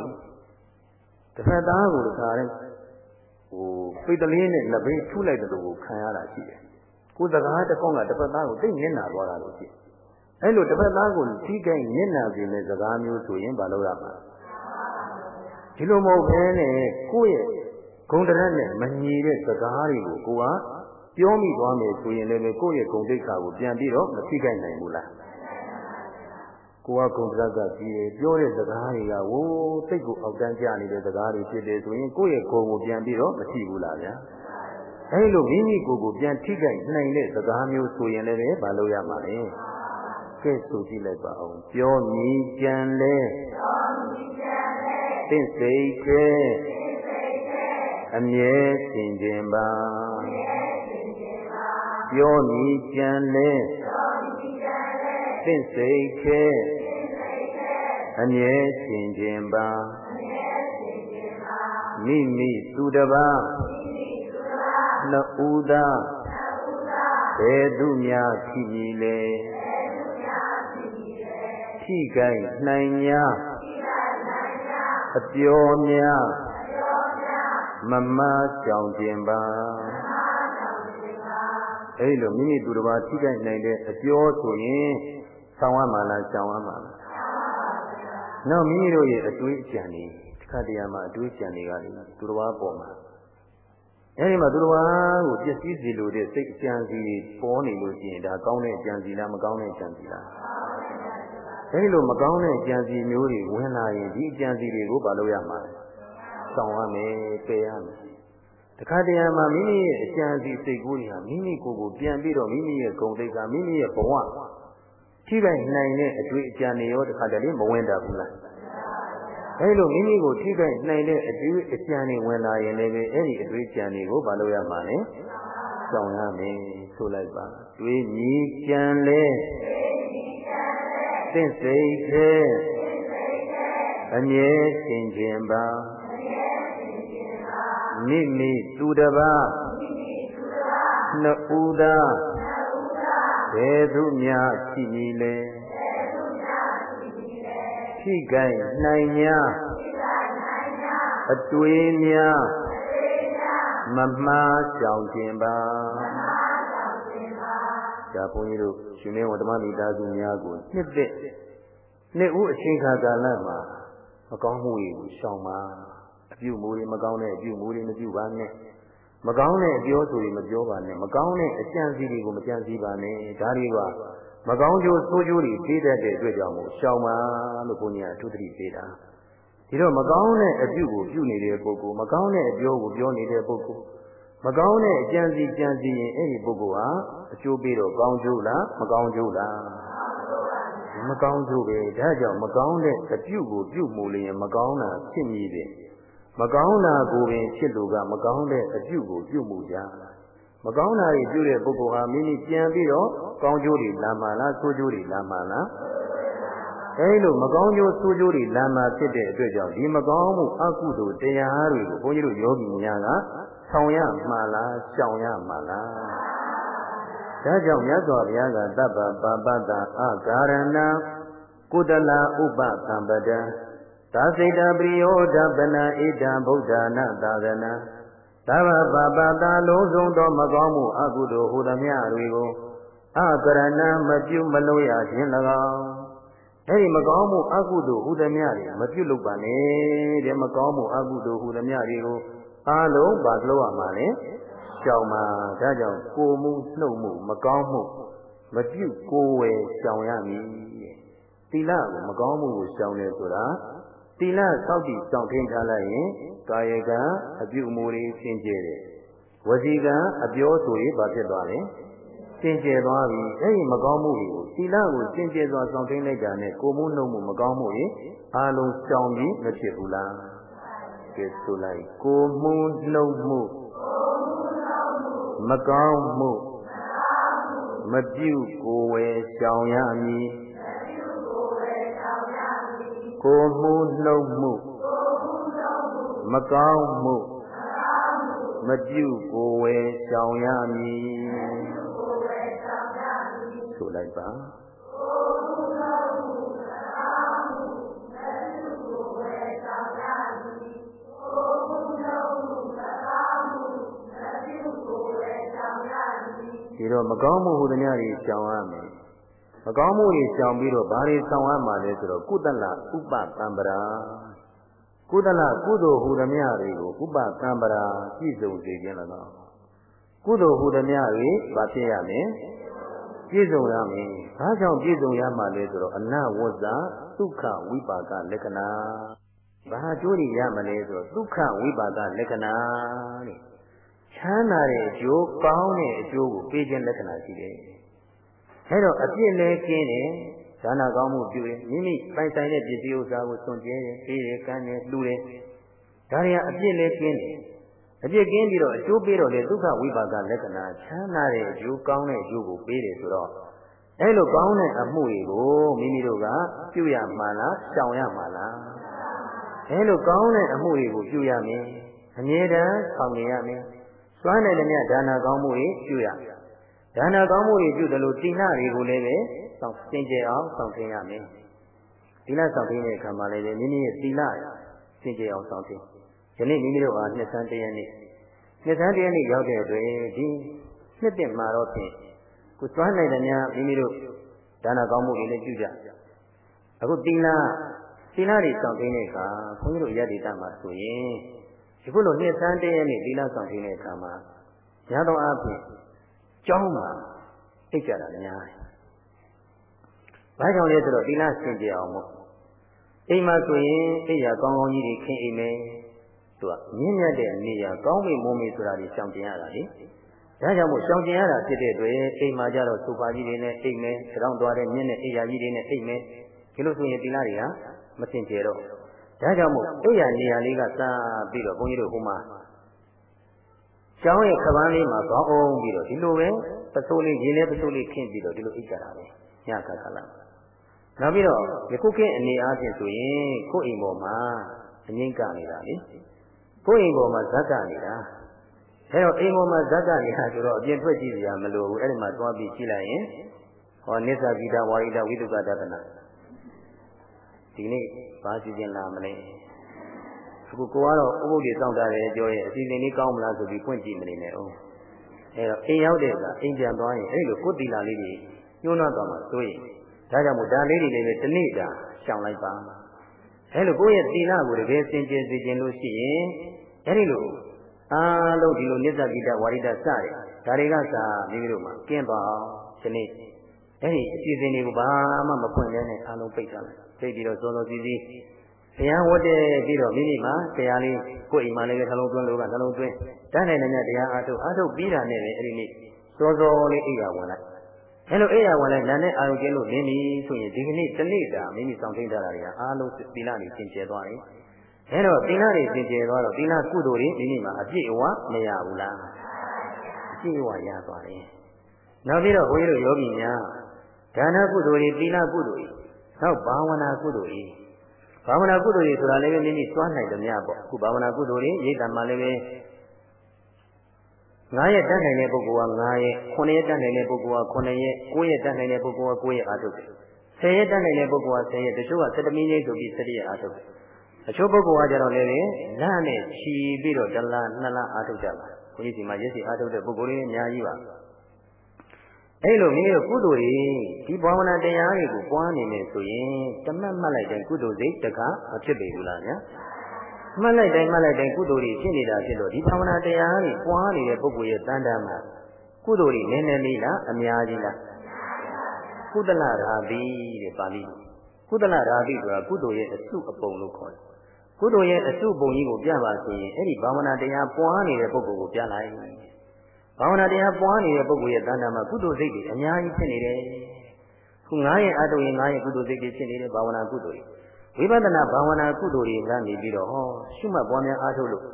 တစ်ဖက်သားကိုတစ်ခါတည်းဟိုပိတ်တလင်းနဲ့လက်ဘေးထုလိုက်တဲ့လိုကိုခံရတာရှိတယ်ကိုစကားတစ်ခေါက်ကတစ်ဖက်သားကိုသိမျက်နှာသွားတာလို့ရှိတယ်အဲ့လိုတစ်ဖက်သားကိုထိခိုက်မျက်နှာစေတဲ့စကားမျိုးဆိုရင်မလုပ်ရမှာဒီလိုမဟုတ်ဘဲနဲ့ကိုယ့်ရဲ့ဂုံတရက်နဲ့မညီတဲ့စကားတွေကိုကိုက ပြောမိသွားမယ်ဆိုရင်လည်းကိုယ့်ရဲ့ဂုံတိတ်ခါကိုပြန်ပြီးတော့မထိခိုက်နိုင်ဘူးလားကိုကဂုံတရက်ကကြီးတယ်ပြောတဲ့စကားတွေကဝိုးစိတ်ကိုအောက်တန်းကြနေတဲ့စကားတွေဖြစ်တယ်ဆိုရင်ကိုယ့်ရဲ့ဂုံကိုပြန်ပြီးတော့မထိဘူးလားဗျာအဲလိုမိမိကိုယ်ကိုပြန်ထိခိုက်နိုင်တဲ့စကားမျိုးဆိုရင်လည်းမလုပ်ရမှာလေကဲဆိုကြည့်လိုက်ပါအောင်ပြောမြည်ကြံလဲသင့်စိတ်ကအမြဲရှင်ခြင်းပါ ပြောမြည်ကြံလဲသင့်စိတ်ကအမြဲရှင်ခြင်းပါမိမိသူတပါနှစ်ဦးသာဘယ်သူများဖြစ်ပြီလဲထိကိုက်နိုင်များအပြောများမမကြောင်ခြင်းပါ အဲ့လိုမိမိသူတစ်ပါးထိကိုက်နိုင်တဲ့အပြောဆိုရင်ဆောင်ရမှာလားကြောင်ရမှာလားနောက်မိမိတို့ရဲ့အတွေးအကြံတွေတစ်ခါတည်းမှာအတွေးအကြံတွေကလည်းသူတစ်ပါးပေါ်မှာအဲဒီမှာသူတော်ဘာကိုပျက်စီးစေလိုတဲ့စိတ်အကြံစီပေါ်နေလို့ရှိရင်ဒါကောင်းတဲ့အကြံစီလားမကောင်းတဲ့အကြံစီလားအဲဒီလိုမကောင်းတဲ့အကြံစီမျိုးတွေဝင်လာရင်ဒီအကြံစီတွေကိုမလုပ်ရမှာဆောင်ရမယ်ပယ်ရမယ် တခါတည်းမှာမိမိရဲ့အကြံစီစိတ်ကူးတွေဟာမိမိကိုယ်ကိုပြန်ပြီးတော့မိမိရဲ့ဂုဏ်သိက္ခာမိမိရဲ့ဘဝထိခိုက်နိုင်တဲ့အတွေ့အကြံတွေရောတခါတည်းမဝင်တတ်ဘူးလားအဲလိုမိမိကိုထိခိုက်နိုင်တဲ့အတွေ့အကြံတွေဝင်လာရင်လည်းအဲ့ဒီအတွေ့အကြံတွေကိုမလုပ်ရမှာလေဆောင်ရမယ်ဆိုလိုက်ပါတွေးမြည်ကြံလဲသင့်စိတ်ခဲအမြဲရှင်ခြင်းပါ မိမိသူတပါနှစ်ဦးသာဘယ်သူများရှိမည်လဲထိကိုက်နိုင်များအတွေ့များမမှားကြောင်ခြင်းပါဒါဘုန်းကြီးတို့ရှင်မေဝဓမ္မမိသားစုများကိုနှစ်သက်နှစ်ဦးအချိန်ခါကာလမှာမကောင်းမှုတွေကိုရှောင်ပါအ ပြုမူတွေမကောင်းတဲ့အပြုမူတွေမပြုပါနဲ့မကောင်းတဲ့အပြောဆိုတွေမပြောပါနဲ့မကောင်းတဲ့အကြံစီတွေကိုမကြံစီပါနဲ့ဒါတွေကမကောင်းကျိုးဆိုးကျိုးတွေသိတတ်တဲ့အတွက်ကြောင့်မို့ရှောင်ပါလို့ဘုန်းကြီးကအထူးသတိပေးတာဒီတော့မကောင်းတဲ့အပြုကိုပြုနေတဲ့ပုဂ္ဂိုလ်မကောင်းတဲ့အပြောကိုပြောနေတဲ့ပုဂ္ဂိုလ်မကောင်းတဲ့အကြံစီကြံစီရင်အဲ့ဒီပုဂ္ဂိုလ်ဟာအကျိုးပေးတော့ကောင်းကျိုးလားမကောင်းကျိုးလားမကောင်းကျိုးပဲဒါကြောင့်မကောင်းတဲ့အပြုကိုပြုမှုလျင်မကောင်းတာဖြစ်မည်တယ် မကောင်းတာကိုပင်ဖြစ်လို့ကမကောင်းတဲ့အပြုကိုပြုမှုကြမကောင်းတာတွေပြုတဲ့ပုဂ္ဂိုလ်ဟာမိမိပြန်ပြီးတော့ကောင်းကျိုးတွေလာမှလားဆိုးကျိုးတွေလာမှလားအဲလိုမကောင်းကျိုးဆိုးကျိုးတွေလာမှဖြစ်တဲ့အတွက်ကြောင့်ဒီမကောင်းမှုအကုသိုလ်တရားတွေကိုဘုန်းကြီးတို့ယောဂီများကဆောင်ရမှာလားရှောင်ရမှာလားဒါကြောင့်မြတ်စွာဘုရားကတပ္ပပပတ္တအကာရဏကုတလဥပသံပဒံ သာစိတပရိယောဓပနဣဒံဗုဒ္ဓနာသာသနာသဗ္ဗပပတာလုံးစုံသောမကောင်းမှုအကုသိုလ်ဟူသည်များတွေကိုအကရဏမပြုမလို့ရခြင်း၎င်းအဲဒီမကောင်းမှုအကုသိုလ်ဟူသည်များတွေမပြုလုပ်ပါနဲ့တဲ့မကောင်းမှုအကုသိုလ်ဟူသည်များတွေကိုအားလုံးပါလို့ရမှာလေရှောင်မှာဒါကြောင့်ကိုမှုနှုတ်မှုမကောင်းမှုမပြုကိုယ်ဝယ်ရှောင်ရမည်သီလကိုမကောင်းမှုကိုရှောင်တယ်ဆိုတာသီ လစောင့်တည်စောင့်ထင်းထားလိုက်ရင်ကာယကအပြုအမူတွေရှင်းကျဲတယ်ဝစီကံအပြောဆိုရေးဘာဖြစ်သွားလဲစင်ကြယ်သွားပြီအဲ့ဒီမကောင်းမှုတွေကိုသီလကိုစင်ကြယ်စွာဆောင်သိလိုက်တာနဲ့ကိုမှုနှုတ်မှုမကောင်းမှုတွေအလုံးရှောင်ပြီးမဖြစ်ဘူးလားကဲဆိုလိုက်ကိုမှုနှုတ်မှုမကောင်းမှုမပြုကိုယ်ဝယ်ရှောင်ရမည် ကိုမှုနှုတ်မှုမကောင်းမှုမပြုကိုယ်ဝယ်ရှောင်ရမည်ဆိုလိုက်ပါဒီတော့မကောင်းမှုဟူသည်များတွေရှောင်ရမယ် မကောင်းမှုတွေရှောင်ပြီးတော့ဘာတွေဆောင်ရမှာလဲဆိုတော့ကုသလဥပတံပရာကုသလကုသိုလ်ဟူသည်များတွေကိုဥပတံပရာပြည့်စုံစေခြင်းလည်းတော့ကုသိုလ်ဟူသည်များတွေဘာဖြစ်ရမလဲပြည့်စုံရမယ်။ဘာကြောင့်ပြည့်စုံရမှာလဲဆိုတော့အနဝဇ္ဇဒုက္ခဝိပါကလက္ခဏာ။ဘာကျိုးတွေရမလဲဆိုတော့ဒုက္ခဝိပါကလက္ခဏာတဲ့။ချမ်းသာတဲ့အကျိုးကောင်းတဲ့အကျိုးကိုပေးခြင်းလက္ခဏာရှိတယ်။ အဲတော့အပြစ်လဲကျင်းတယ်။ဒါနာကောင်းမှုပြုရင်မိမိပိုင်ဆိုင်တဲ့ပစ္စည်းဥစ္စာကိုစွန့်ကြဲတယ်၊ပေးတယ်၊ကမ်းတယ်၊လှူတယ်။ဒါတွေကအပြစ်လဲကျင်းတယ်အပြစ်ကင်းပြီးတော့အကျိုးပေးတော့လေဒုက္ခဝိပါကလက္ခဏာချမ်းသာတဲ့အကျိုးကောင်းတဲ့အကျိုးကိုပေးတယ်ဆိုတော့အဲလိုကောင်းတဲ့အမှုတွေကိုမိမိတို့ကပြုရမှာလားရှောင်ရမှာလားအဲလိုကောင်းတဲ့အမှုတွေကိုပြုရမယ်အမြဲတမ်းဆောင်နေရမယ်စွမ်းနိုင်တဲ့မြတ်ဒါနာကောင်းမှုတွေပြုရ ဒါနာကောင်းမှုတွေပြုတယ်လို့တိဏတွေကိုလည်းပဲစောင့်စင်ကြယ်အောင်ဆောင်သင်ရမယ်တိဏဆောင်သင်တဲ့အခါမှာလည်းမိမိရဲ့တိဏစင်ကြယ်အောင်ဆောင်သင်ယနေ့မိမိတို့ဟာနှစ်ဆန်းတရက်နေ့နှစ်ဆန်းတရက်နေ့ရောက်တဲ့အတွက်ဒီနှစ်တင်မှာတော့ဖြင့်ကိုစွမ်းနိုင်တဲ့များမိမိတို့ဒါနကောင်းမှုတွေလည်းပြုကြအခုသီလသီလတွေဆောင်သိတဲ့အခါဘုန်းကြီးတို့ရတ္တိတမှာဆိုရင်ဒီခုလိုနှစ်ဆန်းတရက်နေ့သီလဆောင်သိတဲ့အခါမှာရသောအဖြစ် ကျောင်းမှာသိကြတာများတယ်။ဘာကြောင့်လဲဆိုတော့သီလစင်ကြယ်အောင်မို့အိမ်မှာဆိုရင်အိယာကောင်းကောင်းကြီးတွေခင်းအိမ်မယ်သူကမြင့်မြတ်တဲ့နေရာကောင်းမိမုံမိဆိုတာတွေရှောင်ကျင်ရတာလေဒါကြောင့်မို့ရှောင်ကျင်ရတာဖြစ်တဲ့အတွက်အိမ်မှာကြတော့စူပါကြီးတွေနဲ့အိမ်မယ်ကြောင်သွားတဲ့မြင့်တဲ့အိယာကြီးတွေနဲ့အိမ်မယ်ဒီလိုဆိုရင်တိလာတွေကမသင်ကျဲတော့ဒါကြောင့်မို့အိယာနေရာလေးကစပြီးတော့ဘုန်းကြီးတို့ဟိုမှာ ကျောင်းရဲ့ခပန်းလေးမှာကောင်းအောင်ပြီးတော့ဒီလိုပဲပစိုးလေးရေနဲ့ပစိုးလေးခင်းပြီးတော့ဒီလိုအိတ်ကြတာပဲညခါခါလာနောက်ပြီးတော့ယခုခေတ်အနေအားဖြင့်ဆိုရင်ကိုယ့်အိမ်ပေါ်မှာအငိမ့်ကနေတာလေကိုယ့်အိမ်ပေါ်မှာဇက်ကနေတာအဲတော့အိမ်ပေါ်မှာဇက်ကနေတာဆိုတော့အပြင်ထွက်ကြည့်စရာမလိုဘူးအဲ့ဒီမှာသွားပြီးကြည့်လိုက်ရင်ဟောနိစ္စဂီတာဝါရိတဝိတုကဒသနာဒီနေ့ဘာစီစဉ်လာမလဲ အခုကိုကတော့ဥပုပ်တွေစောင့်တာတယ်ပြောရင်အစီအစဉ်လေးကောင်းမလားဆိုပြီးဖွင့်ကြည့်မနေနဲ့အောင်အဲတော့အိမ်ရောက်တဲ့အခါအိမ်ပြန်သွားရင်အဲ့လိုကိုယ်တီလာလေးတွေညှိုးနှောသွားမှဆိုရင်ဒါကြောင့်မို့ဒါလေးတွေလည်းတနေ့တာရှောင်လိုက်ပါအဲလိုကိုယ့်ရဲ့သီလကိုတကယ်စင်ကြယ်စေခြင်းလို့ရှိရင်အဲဒီလိုအားလုံးဒီလိုနိစ္စကိတဝါရိတစတယ်ဒါတွေကစာမိမိတို့မှာကျင်းသွားအောင်ဒီနေ့အဲဒီအစီအစဉ်တွေကိုဘာမှမဖွင့်ရနဲ့အားလုံးပိတ်ထားလိုက်ပိတ်ပြီးတော့စောစောစီးစီး တရားဝတ်တဲ့ပြီးတော့မိမိမှာတရားလေးကိုယ်အိမ်မှာလည်းနှလုံးသွင်းလို့ကနှလုံးသွင်းတန်းနိုင်တဲ့တရားအားထုတ်အားထုတ်ပြီးတာနဲ့လည်းအဲဒီနေ့စောစောလေးအိပ်ရဝင်လိုက်အဲလိုအိယာဝင်လိုက်နာနဲ့အာရုံကျင်းလို့နင်းပြီဆိုရင်ဒီကနေ့တနေ့တာမိမိဆောင်ထိန်ထားတာတွေကအားလုံးသီလတွေသင်ကျဲသွားတယ်။အဲတော့သီလတွေသင်ကျဲသွားတော့သီလကုသိုလ်တွေမိမိမှာအပြည့်အဝမရဘူးလား။အပြည့်အဝရသွားတယ်။နောက်ပြီးတော့ဘုန်းကြီးတို့ယောဂီများဒါနကုသိုလ်တွေသီလကုသိုလ်တွေနောက်ဘာဝနာကုသိုလ်တွေ ဘာဝနာကုသိုလ်တွေဆိုတာလည်းမိမိသွားနိုင်တယ်များပေါ့။အခုဘာဝနာကုသိုလ်တွေရိတ်တံမှာလည်းပဲ9ရက်တတ်နိုင်တဲ့ပုဂ္ဂိုလ်က9ရက်9ရက်တတ်နိုင်တဲ့ပုဂ္ဂိုလ်က9ရက်9ရက်တတ်နိုင်တဲ့ပုဂ္ဂိုလ်က9ရက်အားထုတ်တယ်10ရက်တတ်နိုင်တဲ့ပုဂ္ဂိုလ်က10ရက်တချို့က7မိနစ်ဆိုပြီး7ရက်အားထုတ်တယ်အချို့ပုဂ္ဂိုလ်ကကြတော့လည်းလမ်းနဲ့ခြီးပြီးတော့တစ်လနှစ်လအားထုတ်ကြပါဘုန်းကြီးဒီမှာရက်စီအားထုတ်တဲ့ပုဂ္ဂိုလ်တွေအများကြီးပါ အဲ့လိုမိမိတို့ကုသိုလ်တွေဒီဘာဝနာတရားတွေကိုပွားနေနေဆိုရင်တမတ်မှတ်လိုက်တဲ့ကုသိုလ်စိတ်တကမဖြစ်ပေဘူးလားညာမှတ်လိုက်တိုင်းမှတ်လိုက်တိုင်းကုသိုလ်တွေဖြစ်နေတာဖြစ်လို့ဒီဘာဝနာတရားတွေပွားနေတဲ့ပုဂ္ဂိုလ်ရဲ့တန်တမ်းမှာကုသိုလ်တွေနည်းနည်းလေးလားအများကြီးလားကုသလရာဘိတဲ့ပါဠိကုသလရာဘိဆိုတာကုသိုလ်ရဲ့အစုအပုံလို့ခေါ်တယ်ကုသိုလ်ရဲ့အစုပုံကြီးကိုပြပါဆိုရင်အဲ့ဒီဘာဝနာတရားပွားနေတဲ့ပုဂ္ဂိုလ်ကိုပြလိုက် ဘာဝနာတရားပွားနေတဲ့ပုဂ္ဂိုလ်ရဲ့တဏ္ဍာမှာကုသိုလ်စိတ်တွေအများကြီးဖြစ်နေတယ်ခုငါးရဲ့အတုရင်ငါးရဲ့ကုသိုလ်စိတ်တွေဖြစ်နေတယ်ဘာဝနာကုသိုလ်တွေဝိပဿနာဘာဝနာကုသိုလ်တွေကနေပြီးတော့ဟောရှုမှတ်ပွားများအားထုတ်လို့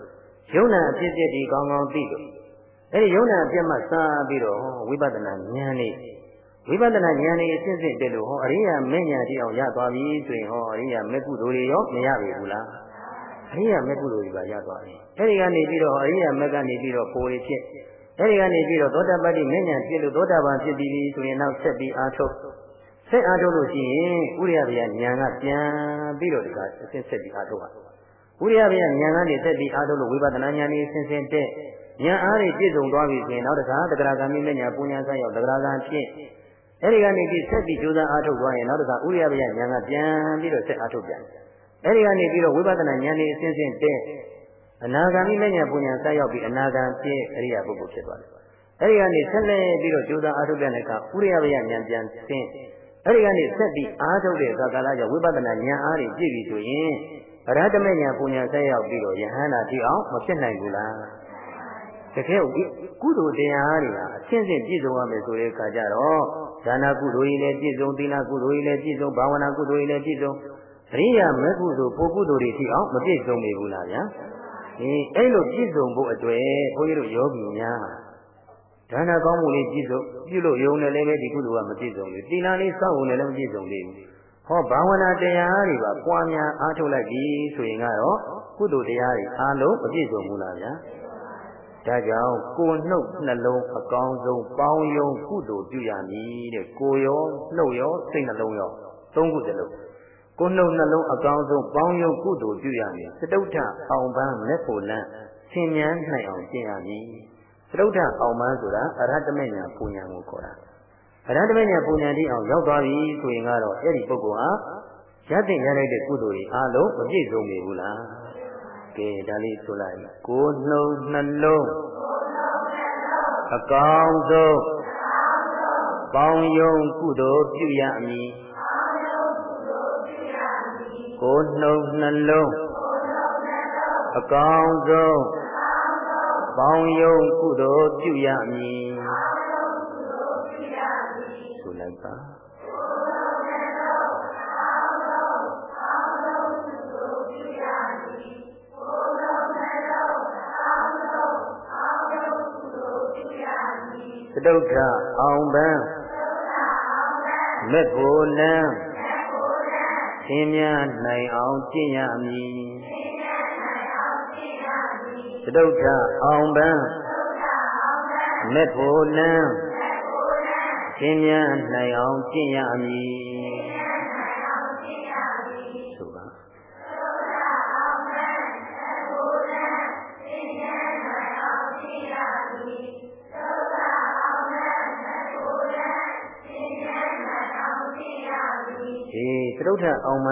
ယုံနာအဖြစ်အပျက်ဒီကောင်းကောင်းသိလို့အဲဒီယုံနာအပြတ်မှစပြီးတော့ဝိပဿနာဉာဏ်လေးဝိပဿနာဉာဏ်လေးအစစ်စစ်တက်လို့ဟောအရိယာမေညာတိအောင်ရသွားပြီဆိုရင်ဟောအရိယာမေကုသိုလ်တွေရောမရပြီဘူးလားအရိယာမေကုသိုလ်တွေပါရသွားပြီအဲဒီကနေပြီးတော့အရိယာမေကနေပြီးတော့ကိုယ်ရဖြစ် အဲဒီကနေပြီးတော့သောတာပတ္တိမေညာဖြစ်လို့သောတာပန်ဖြစ်ပြီဆိုရင်နောက်ဆက်ပြီးအားထုတ်ဆက်အားထုတ်လို့ရှိရင်ဥရိယဗျာဉာဏ်ကပြန်ပြီးတော့ဒီကအစစ်ဆက်ပြီးအားထုတ်ပါဥရိယဗျာဉာဏ်ကနေဆက်ပြီးအားထုတ်လို့ဝိပဿနာဉာဏ်ကြီးဆင်းဆင်းတဲ့ဉာဏ်အားတွေပြည့်စုံသွားပြီဆိုရင်နောက်တခါတဂရဂံမိမညာပူညာဆက်ရောက်တဂရဂံဖြစ်အဲဒီကနေပြီးဆက်ပြီးကြိုးစားအားထုတ်သွားရင်နောက်တခါဥရိယဗျာဉာဏ်ကပြန်ပြီးတော့ဆက်အားထုတ်ပြန်အဲဒီကနေပြီးတော့ဝိပဿနာဉာဏ်ကြီးဆင်းဆင်းတဲ့ အနာဂါမိမညာပူညာဆက်ရောက်ပြီးအနာဂံဖြစ်အရိယာပုဂ္ဂိုလ်ဖြစ်သွားတယ်အဲဒီကနေဆက်လက်ပြီးတော့ကြိုးစားအားထုတ်တဲ့အခါဥရိယဗျာဉာဏ်ပြန်ဆင်းအဲဒီကနေဆက်ပြီးအားထုတ်တဲ့အခါကာလကြောင့်ဝိပဿနာဉာဏ်အားတွေပြည့်ပြီဆိုရင်အရဟတမေညာပူညာဆက်ရောက်ပြီးတော့ယဟန္တာတိအောင်မဖြစ်နိုင်ဘူးလားတကယ်ကုသိုလ်တရားတွေဟာအရှင်းရှင်းပြည့်စုံရမယ်ဆိုတဲ့အခါကျတော့ဒါနကုသိုလ်ကြီးလည်းပြည့်စုံသီလကုသိုလ်ကြီးလည်းပြည့်စုံဘာဝနာကုသိုလ်ကြီးလည်းပြည့်စုံအရိယာမေကုသိုလ်ပုကုသိုလ်တွေထိအောင်မပြည့်စုံနေဘူးလားဗျာ ဒီအဲ့လိုပြည့်စုံဖို့အတွက်ဘုန်းကြီးတို့ယောဂီများဒါနကောင်းမှုလေးပြည့်စုံပြုလို့ယုံတယ်လည်းပဲဒီကုသိုလ်ကမပြည့်စုံဘူးသီလလေးစောင့်ုံလည်းမပြည့်စုံသေးဘူးဟောဘာဝနာတရားတွေပါပွားများအားထုတ်လိုက်ပြီဆိုရင်ကတော့ကုသိုလ်တရားတွေအားလုံးမပြည့်စုံဘူးလားဗျာဒါကြောင့်ကိုယ်နှုတ်နှလုံးအကောင်းဆုံးပေါင်းယုံကုသိုလ်ပြုရမည်တဲ့ကိုယ်ရောနှုတ်ရောစိတ်နှလုံးရောသုံးခုတလုံး ကိုယ်နှုတ်နှလုံးအကောင်းဆုံးပေါင်းယုံကုသိုလ်ပြုရမည်စတုထအောင်ပန်းလက်ဖို့လန်းဆင်ញမ်းနိုင်အောင်ကျင့်ရမည်စတုထအောင်ပန်းဆိုတာအရဟတမေညာပူညာကိုခေါ်တာအရဟတမေညာပူညာတိအောင်ရောက်သွားပြီဆိုရင်ကတော့အဲ့ဒီပုဂ္ဂိုလ်ဟာရတဲ့ရလိုက်တဲ့ကုသိုလ်တွေအားလုံးမပြည့်စုံနေဘူးလားကဲဒါလေးဆိုလိုက်ကိုယ်နှုတ်နှလုံးအကောင်းဆုံးပေါင်းယုံကုသိုလ်ပြုရမည် ကိုယ်နှုတ်နှလုံးအကောင်းဆုံးပေါင်းယုံကုသိုလ်ပြုရမည်ဆိုလိုက်ပါတုဋ္ဌအောင်ပန်းမက်ကိုလန်း သင်များနိုင်အောင်ကျင့်ရမည်တုဋ္ဌအောင်ပန်းမက်ကိုလန်းသင်များနိုင်အောင်ကျင့်ရမည်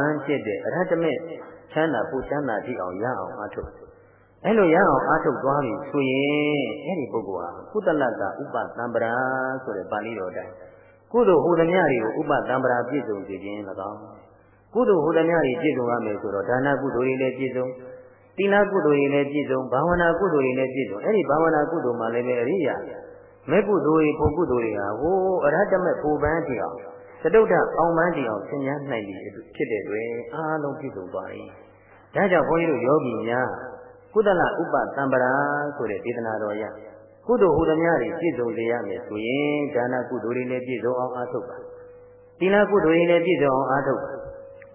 မှန်းဖြစ်တဲ့အရဟတမေချမ်းသာပူချမ်းသာကြည့်အောင်ရအောင်အားထုတ်အဲ့လိုရအောင်အားထုတ်သွားပြီဆိုရင်အဲ့ဒီပုဂ္ဂိုလ်ဟာကုသလတ္တဥပသံပရာဆိုတဲ့ပါဠိတော်တိုင်းကုသိုလ်ဟူသမျှတွေကိုဥပသံပရာပြည့်စုံစေခြင်း၎င်းကုသိုလ်ဟူသမျှတွေပြည့်စုံရမယ်ဆိုတော့ဒါနကုသိုလ်တွေလည်းပြည့်စုံသီလကုသိုလ်တွေလည်းပြည့်စုံဘာဝနာကုသိုလ်တွေလည်းပြည့်စုံအဲ့ဒီဘာဝနာကုသိုလ်မှာလည်းပဲအရိယာမေကုသိုလ်တွေပုကုသိုလ်တွေဟာဟိုအရဟတမေပူပန်းတိအောင် တုဒ္ဒအောင်မှန်းကြည့်အောင်သင်ညာနိုင်ပြီဖြစ်တဲ့တွင်အားလုံးပြည့်စုံသွား၏ဒါကြောင့်ဘုန်းကြီးတို့ယောဂီများကုသလဥပတံပရာဆိုတဲ့ဒေသနာတော်ရကုသိုလ်ဟူသည်များတွေပြည့်စုံစေရမယ်ဆိုရင်ဒါနကုသိုလ်တွေလည်းပြည့်စုံအောင်အားထုတ်ပါသီလကုသိုလ်တွေလည်းပြည့်စုံအောင်အားထုတ်ပါ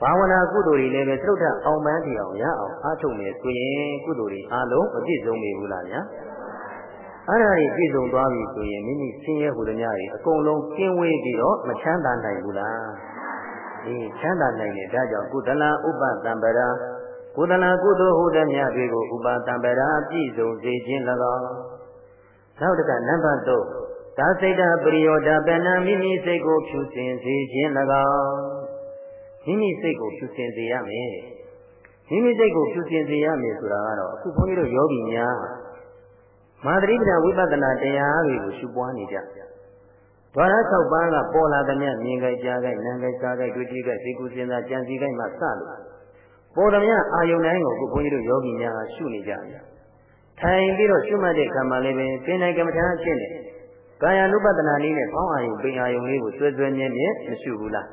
ဘာဝနာကုသိုလ်တွေလည်းပဲသုဒ္ဓအောင်ပန်းတီအောင်ရအောင်အားထုတ်မယ်ဆိုရင်ကုသိုလ်တွေအားလုံးမပြည့်စုံနေဘူးလားဗျာ အဲ့ဒါတွေပြည့်စုံသွားပြီဆိုရင်မိမိဆင်းရဲဟူသည်များတွေအကုန်လုံးကျင်းဝေးပြီးတော့မချမ်းသာနိုင်ဘူးလားဒီချမ်းသာနိုင်တယ်ဒါကြောင့်ကုသလဥပတံပရာကုသလကုသိုလ်ဟူသည်များတွေကိုဥပတံပရာပြည့်စုံစေခြင်း၎င်းနောက်တစ်ခါနံပါတ်3သာစိတ်တပရိယောဒပဏမိမိစိတ်ကိုဖြူစင်စေခြင်း၎င်းမိမိစိတ်ကိုဖြူစင်စေရမယ်မိမိစိတ်ကိုဖြူစင်စေရမယ်ဆိုတာကတော့အခုဘုန်းကြီးတို့ယောဂီများ မာသရိပဒဝိပဿနာတရားတွေကိုရှုပွားနေကြ။ဒွါရ၆ပါးကပေါ်လာသမျှမြင်ကြကြကြနာကြစားကြတွေ့ကြည့်ကြစိတ်ကူးစဉ်းစားကြံစည်ကြမှစလို့ပေါ်သမျှအာယုန်တိုင်းကိုခုဘုန်းကြီးတို့ယောဂီများရှုနေကြတယ်။ထထိုင်ပြီးတော့ရှုမှတ်တဲ့အခါမှာလည်းပဲပင်နိုင်ကမ္မထာအဖြစ်နဲ့ကာယ ानु ပဒနာနည်းနဲ့ဖောင်းအာယုပင်အာယုလေးကိုဆွဲဆွဲမြဲမြဲမရှုဘူးလား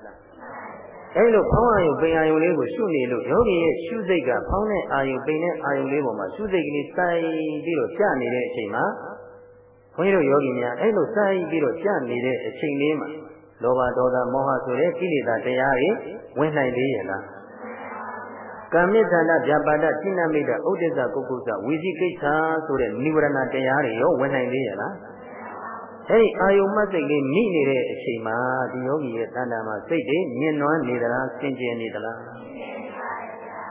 အဲလိုဖောင်းအာယုပင်အာယုလေးကိုရှုနေလို့ယောဂီရဲ့ရှုစိတ်ကဖောင်းတဲ့အာယုပင်တဲ့အာယုလေးပေါ်မှာရှုစိတ်ကလေးစိုက်ပြီးတော့ကြာနေတဲ့အချိန်မှာဘုန်းကြီးတို့ယောဂီများအဲလိုစိုက်ပြီးတော့ကြာနေတဲ့အချိန်လေးမှာလောဘဒေါသမောဟဆိုတဲ့ကိလေသာတရားတွေဝင်နိုင်သေးရဲ့လားကာမိသန္တဗျာပါဒစိနမိတ်ဥဒိစ္စကုက္ကုစ္စဝီစီကိစ္စဆိုတဲ့និဝရဏတရားတွေရောဝင်နိုင်သေးရဲ့လား အဲဒီအာယုံမစိတ်လေးမိနေတဲ့အချိန်မှာဒီယောဂီရဲ့တဏ္ဍာမှာစိတ်တွေမြင့်နွမ်းနေသလားစင်ကြယ်နေသလား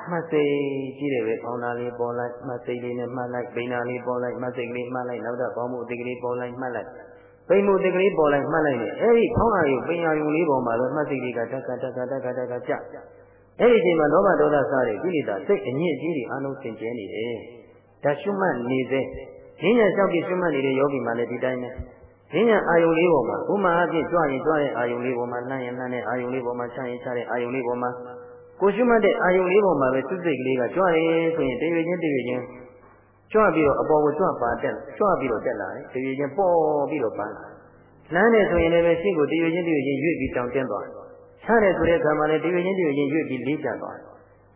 မှတ်စိတ်ကြည့်တယ်ပဲပေါင်းတာလေးပေါ်လိုက်မှတ်စိတ်လေးနဲ့မှတ်လိုက်ပိန်တာလေးပေါ်လိုက်မှတ်စိတ်လေးမှတ်လိုက်နောက်တော့ပေါင်းမှုအတိတ်ကလေးပေါ်လိုက်မှတ်လိုက်ပိန်မှုအတိတ်ကလေးပေါ်လိုက်မှတ်လိုက်နေအဲဒီဖောင်းအာယုပိန်အာယုလေးပေါ်မှာပဲမှတ်စိတ်လေးကတက်ကတက်ကတက်ကတက်ကကြအဲ့ဒီအချိန်မှာလောဘဒေါသစတဲ့ကိလေသာစိတ်အညစ်အကြေးတွေအလုံးစင်ကြဲနေတယ်ဒါရှုမှတ်နေစေဉာဏ်လျှောက်ပြီးရှုမှတ်နေတဲ့ယောဂီမှလည်းဒီတိုင်းပဲ ဉာဏ်အာယုံလေးပေါ်မှာဥမာအဖြစ်ကြွရင်ကြွတဲ့အာယုံလေးပေါ်မှာလှမ်းရင်လှမ်းတဲ့အာယုံလေးပေါ်မှာချရင်ချတဲ့အာယုံလေးပေါ်မှာကိုရှုမှတ်တဲ့အာယုံလေးပေါ်မှာပဲသူ့စိတ်ကလေးကကြွရင်ဆိုရင်တရွေချင်းတရွေချင်းကြွပြီးတော့အပေါ်ကိုကြွပါတက်ကြွပြီးတော့တက်လာတယ်တရွေချင်းပေါ်ပြီးတော့ပန်းလာလှမ်းတယ်ဆိုရင်လည်းပဲရှင်းကိုတရွေချင်းတရွေချင်းရွေ့ပြီးတောင်တင်းသွားတယ်ချတယ်ဆိုတဲ့အခါမှာလည်းတရွေချင်းတရွေချင်းရွေ့ပြီးလေးကျသွားတယ်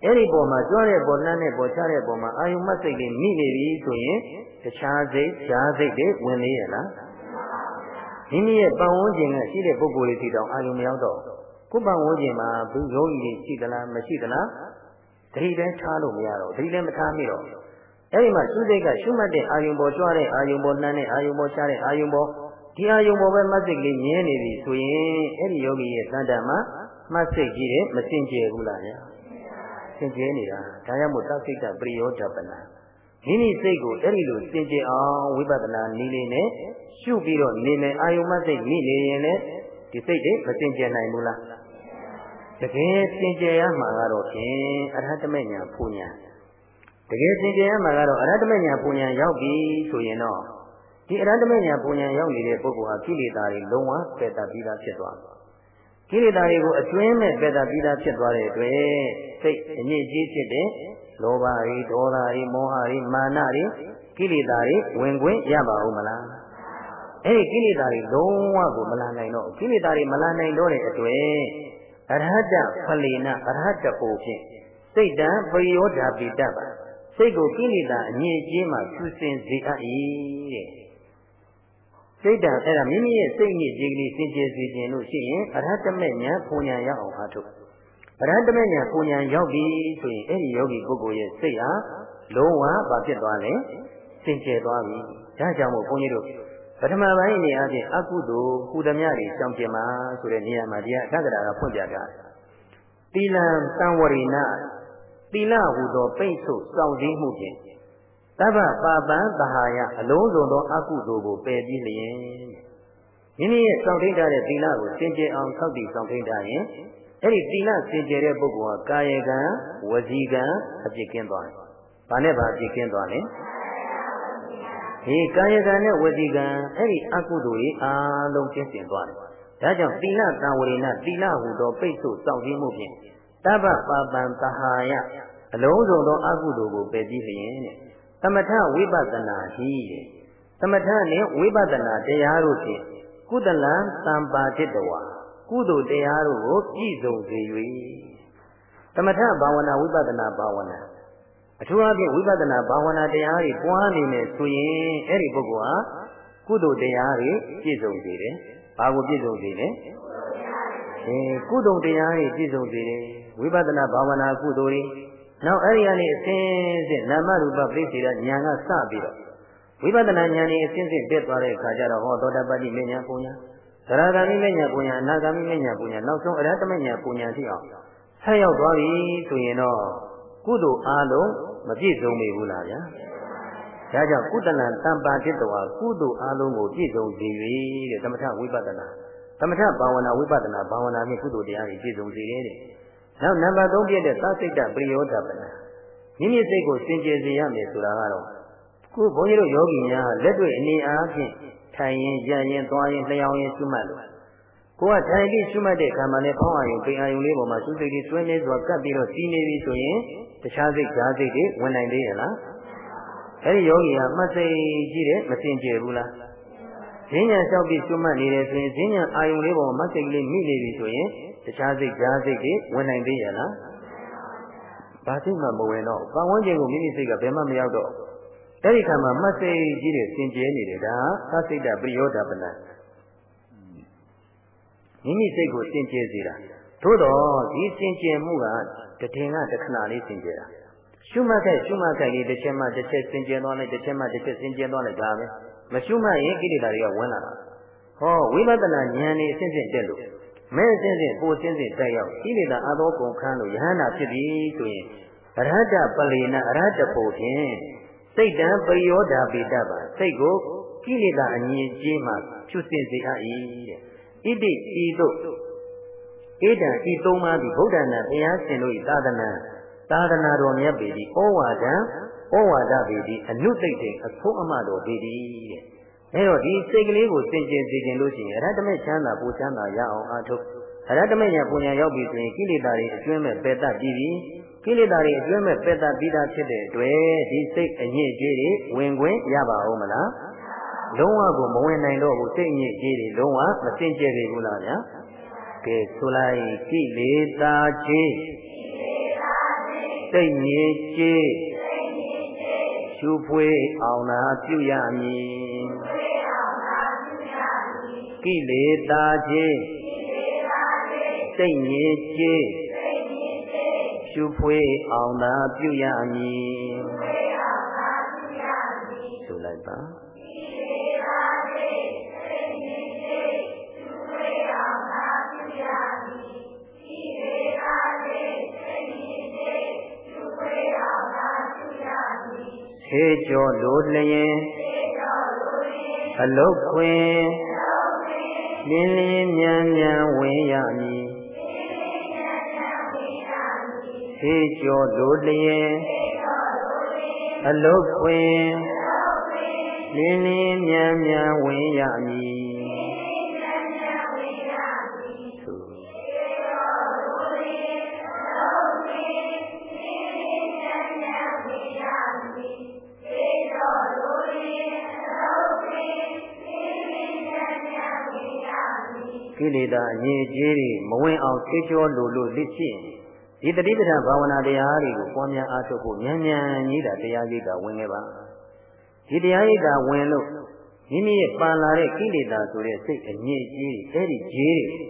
အဲ့ဒီပေါ်မှာကြွတဲ့ပေါ်လှမ်းတဲ့ပေါ်ချတဲ့ပေါ်မှာအာယုံမစိတ်လေးမိနေပြီဆိုရင်တခြားစိတ်ရှားစိတ်တွေဝင်နေရလား မိမိရဲ့ပတ်ဝန်းကျင်ကရှိတဲ့ပုဂ္ဂိုလ်တွေဒီတောင်အာယုံမရောက်တော့ကိုယ်ပတ်ဝန်းကျင်မှာဘူးယောဂီတွေရှိသလားမရှိသလားတတိတိုင်းထားလို့မရတော့တတိလည်းမထားမိတော့အဲ့ဒီမှာရှုစိတ်ကရှုမှတ်တဲ့အာယုံပေါ်ကြွတဲ့အာယုံပေါ်နှမ်းတဲ့အာယုံပေါ်ရှားတဲ့အာယုံပေါ်ဒီအာယုံပေါ်ပဲမှတ်စိတ်ကလေးမြဲနေပြီဆိုရင်အဲ့ဒီယောဂီရဲ့သတ္တမှာမှတ်စိတ်ကြီးတယ်မစင်ကြယ်ဘူးလားဗျာစင်ကြယ်နေတာဒါကြောင့်မို့သစိတ်တပရိယောဓပနာ မိမိစိတ်ကိုအဲ့ဒီလိုစင်ကြယ်အောင်ဝိပဿနာနည်းလေးနဲ့ရှုပြီးတော့နေမယ်အာယုံမစိတ်မိနေရင်လည်းဒီစိတ်တွေမစင်ကြယ်နိုင်ဘူးလားတကယ်စင်ကြယ်ရမှာကတော့ဖြင့်အရဟတမေညာပူညာတကယ်စင်ကြယ်ရမှာကတော့အရဟတမေညာပူညာရောက်ပြီဆိုရင်တော့ဒီအရဟတမေညာပူညာရောက်နေတဲ့ပုဂ္ဂိုလ်ဟာကိလေသာတွေလုံးဝပယ်တတ်ပြီးသားဖြစ်သွားကိလေသာတွေကိုအတွင်းမဲ့ပယ်တတ်ပြီးသားဖြစ်သွားတဲ့အတွက်စိတ်အညစ်အကြေးဖြစ်တဲ့ လောဘတွေဒေါသတွေမောဟတွေမာနတွေကိလေသာတွေဝင်ခွင့်ရပါဦးမလားအဲ့ဒီကိလေသာတွေလုံးဝကိုမလာနိုင်တော့ကိလေသာတွေမလာနိုင်တော့တဲ့အတွက်အရဟတဖလေနအရဟတကိုဖြင့်စိတ်တံပရိယောဓာပိတပါစိတ်ကိုကိလေသာအငြိအကျေးမှဆူစင်စေအပ်၏တဲ့စိတ်တံအဲ့ဒါမိမိရဲ့စိတ်ညစ်ကြေးကလေးစင်ကြယ်စေခြင်းလို့ရှိရင်အရဟတမေညာပူညာရအောင်အားထုတ် အရဟတမေညာပူညာရောက်ပြီဆိုရင်အဲ့ဒီယောဂီပုဂ္ဂိုလ်ရဲ့စိတ်ဟာလုံးဝဘာဖြစ်သွားလဲစင်ကြယ်သွားပြီဒါကြောင့်မို့ဘုန်းကြီးတို့ပထမပိုင်းအနေအချင်းအကုသိုလ်ကုသမြတွေရှောင်ကျင်မှာဆိုတဲ့နေရာမှာဒီကအတ္တကရာကဖွင့်ပြတာသီလံသံဝရိဏသီလဟူသောပိတ်ဆို့စောင့်စည်းမှုဖြင့်တဗ္ဗပါပံသဟာယအလုံးစုံသောအကုသိုလ်ကိုပယ်ပြီးလျင်မိမိရဲ့စောင့်ထိန်ထားတဲ့သီလကိုစင်ကြယ်အောင်ဆောက်တည်စောင့်ထိန်ထားရင် အဲ့ဒီသီလစင်ကြယ်တဲ့ပုဂ္ဂိုလ်ဟာကာယကံဝစီကံအပြစ်ကင်းသွားတယ်။ဘာနဲ့ဘာအပြစ်ကင်းသွားလဲ။ဒီကာယကံနဲ့ဝစီကံအဲ့ဒီအကုသိုလ်ကြီးအားလုံးကျင့်စဉ်သွားတယ်။ဒါကြောင့်သီလတံဝရိဏသီလဟူသောပိတ်ဆို့စောင့်စည်းမှုဖြင့်တပ္ပပါပံတဟာယအလုံးစုံသောအကုသိုလ်ကိုပယ်ပြီးလျင်တဲ့သမထဝိပဿနာဟိတဲ့သမထနဲ့ဝိပဿနာတရားတို့ဖြင့်ကုသလံတံပါတိတဝါ ကုသိုလ်တရားတို့ကိုပြည့်စုံစေ၍သမထဘာဝနာဝိပဿနာဘာဝနာအထူးအဖြင့်ဝိပဿနာဘာဝနာတရားတွေပွားနေမယ်ဆိုရင်အဲ့ဒီပုဂ္ဂိုလ်ဟာကုသိုလ်တရားတွေပြည့်စုံစေတယ်။ဘာကိုပြည့်စုံစေလဲ။အဲကုသိုလ်တရားတွေပြည့်စုံစေတယ်။ဝိပဿနာဘာဝနာကုသိုလ်တွေနောက်အဲ့ဒီကနေအစဉ်စဉ်နာမရူပပြိစေတာဉာဏ်ကစပြီးတော့ဝိပဿနာဉာဏ်ကြီးအစဉ်စဉ်တက်သွားတဲ့အခါကျတော့ဟောသောတာပတ္တိမဉ္ဇဉ်ပုံညာ သရဂာမိမဉ္ဇဉ်ပုံညာအနာဂာမိမဉ္ဇဉ်ပုံညာနောက်ဆုံးအရဟတမဉ္ဇဉ်ပုံညာထိအောင်ဆက်ရောက်သွားပြီဆိုရင်တော့ကုသိုလ်အားလုံးမပြည့်စုံမိဘူးလားဗျာဒါကြောင့်ကုသလံတမ္ပါတိတဝါကုသိုလ်အားလုံးကိုပြည့်စုံစေ၍တဲ့သမထဝိပဿနာသမထဘာဝနာဝိပဿနာဘာဝနာဖြင့်ကုသိုလ်တရားတွေပြည့်စုံစေတယ်တဲ့နောက်နံပါတ်3ပြည့်တဲ့သစိတ်တပရိယောဓပနာမိမိစိတ်ကိုစင်ကြယ်စေရမယ်ဆိုတာကတော့ခုဘုန်းကြီးတို့ယောဂီများလက်တွေ့အနေအားဖြင့် ထိုင်ရင်ရရင်သွားရင်လျှောင်းရင်ရှုမှတ်လို့ကိုကထိုင်ပြီးရှုမှတ်တဲ့အခါမှာလည်းဖောင်းအာယုံပိန်အာယုံလေးပေါ်မှာရှုစိတ်ကြီးဆွဲနေစွာကပ်ပြီးတော့စီးနေပြီဆိုရင်တခြားစိတ်ဓာတ်စိတ်တွေဝင်နိုင်သေးရဲ့လားအဲ့ဒီယောဂီဟာမှတ်စိတ်ကြည့်တယ်မစင်ကြယ်ဘူးလားဈဉ္ညာလျှောက်ပြီးကျွတ်မှတ်နေတယ်ဆိုရင်ဈဉ္ညာအာယုံလေးပေါ်မှာမှတ်စိတ်ကလေးမိနေပြီဆိုရင်တခြားစိတ်ကြားစိတ်တွေဝင်နိုင်သေးရဲ့လားဘာစိတ်မှမဝင်တော့ပတ်ဝန်းကျင်ကိုမိမိစိတ်ကဘယ်မှမရောက်တော့ အဲ့ဒီခါမှာမှတ်စိတ်ကြီးတဲ့စင်ကြယ်နေတယ်ဒါသစိတ်တပရိယောဒပနမိမိစိတ်ကိုစင်ကြယ်စေတာသို့တော့ဒီစင်ကြယ်မှုကတည်င်ကတခဏလေးစင်ကြယ်တာရှုမှတ်ခဲ့ရှုမှတ်ခဲ့လေးတစ်ချက်မှတစ်ချက်စင်ကြယ်သွားလိုက်တစ်ချက်မှတစ်ချက်စင်ကြယ်သွားလိုက်ဒါပဲမရှုမှတ်ရင်ကိလေသာတွေကဝင်လာတာဟောဝိပဿနာဉာဏ်นี่အစဉ်စဉ်တက်လို့မဲအစဉ်စဉ်ကိုယ်အစဉ်စဉ်တက်ရောက်ကိလေသာအသောကုန်ခန်းလို့ယဟန္တာဖြစ်ပြီဆိုရင်အရဟတပလေနအရဟတဖို့ဖြင့် စိတ်တံပရိယောဓာပိတပါစိတ်ကိုကိလေသာအငြင်းကြီးမှဖြူစင်စေအပ်၏တဲ့ဣတိဤသို့ဣဒံဤသုံးပါးသည်ဗုဒ္ဓနာဘုရားရှင်တို့၏သာသနာသာသနာတော်မြတ်ပေသည်ဩဝါဒံဩဝါဒပေသည်အနုသိတ်တဲ့အဆုံးအမတော်ပေသည်တဲ့အဲတော့ဒီစိတ်ကလေးကိုစင်ကြယ်စေခြင်းလို့ရှိရင်အရဟတမေချမ်းသာပူချမ်းသာရအောင်အားထုတ်အရဟတမေညာပူညာရောက်ပြီဆိုရင်ကိလေသာတွေအကျွမ်းမဲ့ပယ်တတ်ပြီးပြီ ကိလေသာတွေအကျွမ်းမဲ့ပယ်တတ်ပြီးသားဖြစ်တဲ့အတွက်ဒီစိတ်အညစ်အကြေးတွေဝင်ခွင့်ရပါဦးမလားလုံးဝကိုမဝင်နိုင်တော့ဘူးစိတ်အညစ်အကြေးတွေလုံးဝမစင်ကြယ်ပြီဘူးလားဗျာကဲဆိုလိုက်ကိလေသာခြင်းစိတ်ငြိကြေးရှုဖွေးအောင်သာပြုရမည်ကိလေသာခြင်းစိတ်ငြိကြေး ရှုဖွေးအောင်သာပြုရမည်ဆိုလိုက်ပါထေကျော်လိုလျင်အလုတ်ခွင်လင်းလင်းမြန်မြန်ဝင်ရမည် ထေကျော်လိုလျင်အလုတ်ခွင်လင်းလင်းမြန်မြန်ဝင်ရမည်ကိလေသာအငြိအကျေးတွေမဝင်အောင်သိကျော်လို့လို့သိရှိ ဒီတတိပဌာဘာဝနာတရားတွေကိုပွားများအားထုတ်ဖို့ဉာဏ်ဉာဏ်ကြီးတာတရားရိပ်တာဝင်နေပါဒီတရားရိပ်တာဝင်လို့မိမိရဲ့ပန်လာတဲ့ကိလေသာဆိုတဲ့စိတ်အငြိအကျေးတွေအဲ့ဒီဂျေးတွေ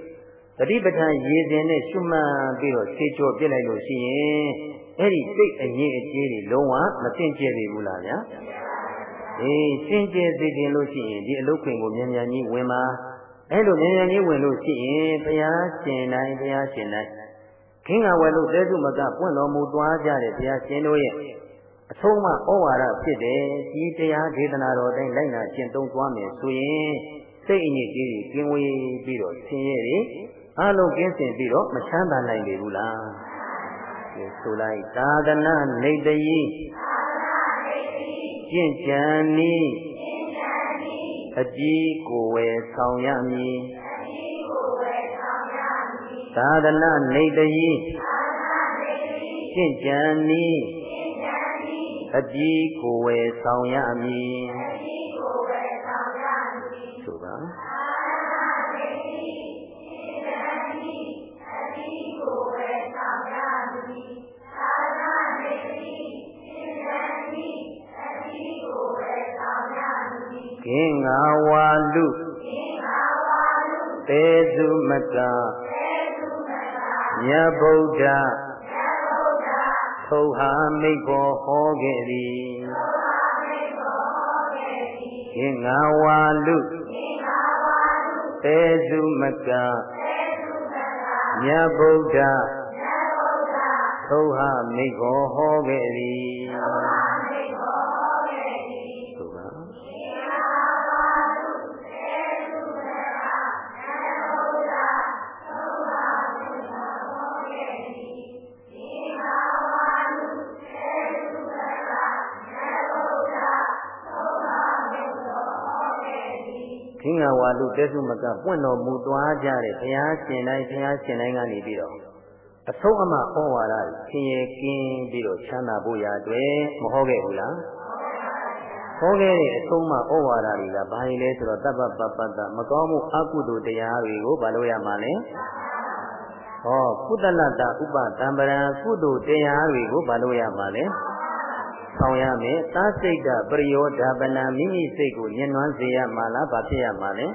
တတိပဌာရေစဉ်နဲ့ရှုမှတ်ပြီးတော့သိကျော်ပြစ်လိုက်လို့ရှိရင်အဲ့ဒီစိတ်အငြိအကျေးတွေလုံးဝမသိကျက်ပြီဘူးလားဗျာအေးစင်ကြယ်စေခြင်းလို့ရှိရင်ဒီအလုတ်ခွင်ကိုမြန်မြန်ကြီးဝင်ပါအဲ့လိုမြန်မြန်ကြီးဝင်လို့ရှိရင်ဘုရားရှင်တိုင်းဘုရားရှင်တိုင်း ခင်္ဃဝယ်လို့တဲစုမကပွင့်တော်မူသွားကြတဲ့ဘုရားရှင်တို့ရဲ့အဆုံးမဩဝါဒဖြစ်တယ်ဒီတရားဒေသနာတော်တိုင်းလိုက်နာကျင့်သုံးသွားမယ်ဆိုရင်စိတ်အငြိကြီးကင်းဝေးပြီးတော့ဆင်းရဲတွေအလုံးကင်းစင်ပြီးတော့မချမ်းသာနိုင်ပြီဘူးလားဒီဆိုလိုက်သာသနာနေတည်းကျင့်ကြံနည်းအကြီးကိုဝယ်ဆောင်ရမည် သာသနာနေတည်းရှင်းကြံနည်းအကြီးကိုဝယ်ဆောင်ရမည်ဆိုပါကင်္ဂဝါလူသေစုမကမြတ် ဗုဒ္ဓသုဟာမိတ်ဘောဟောခဲ့သည်ကင်္ဂဝါလူသေစုမကမြတ်ဗုဒ္ဓသုဟာမိတ်ဘောဟောခဲ့သည် ခင်္ဃဝါလူတဲစုမကပွင့်တော်မူသွားကြတဲ့ဘုရားရှင်တိုင်းဘုရားရှင်တိုင်းကနေပြီးတော့အဆုံးအမဩဝါဒဆင်းရဲကင်းပြီးတော့ချမ်းသာဖို့ရာအတွက်မဟုတ်ခဲ့ဘူးလားဟောခဲ့တဲ့အဆုံးအမဩဝါဒတွေကဘာတွေလဲဆိုတော့တပ္ပပပတ္တမကောင်းမှုအကုသိုလ်တရားတွေကိုဘာလို့ရမှာလဲဟောကုသလတ္တဥပတံပရံကုသိုလ်တရားတွေကိုဘာလို့ရမှာလဲ ဆောင်ရမယ်သာစိတ်တပရိယောဓာပနာမိမိစိတ်ကိုညှဉ်းနှွမ်းစေရမှာလားဘာဖြစ်ရမှာလဲ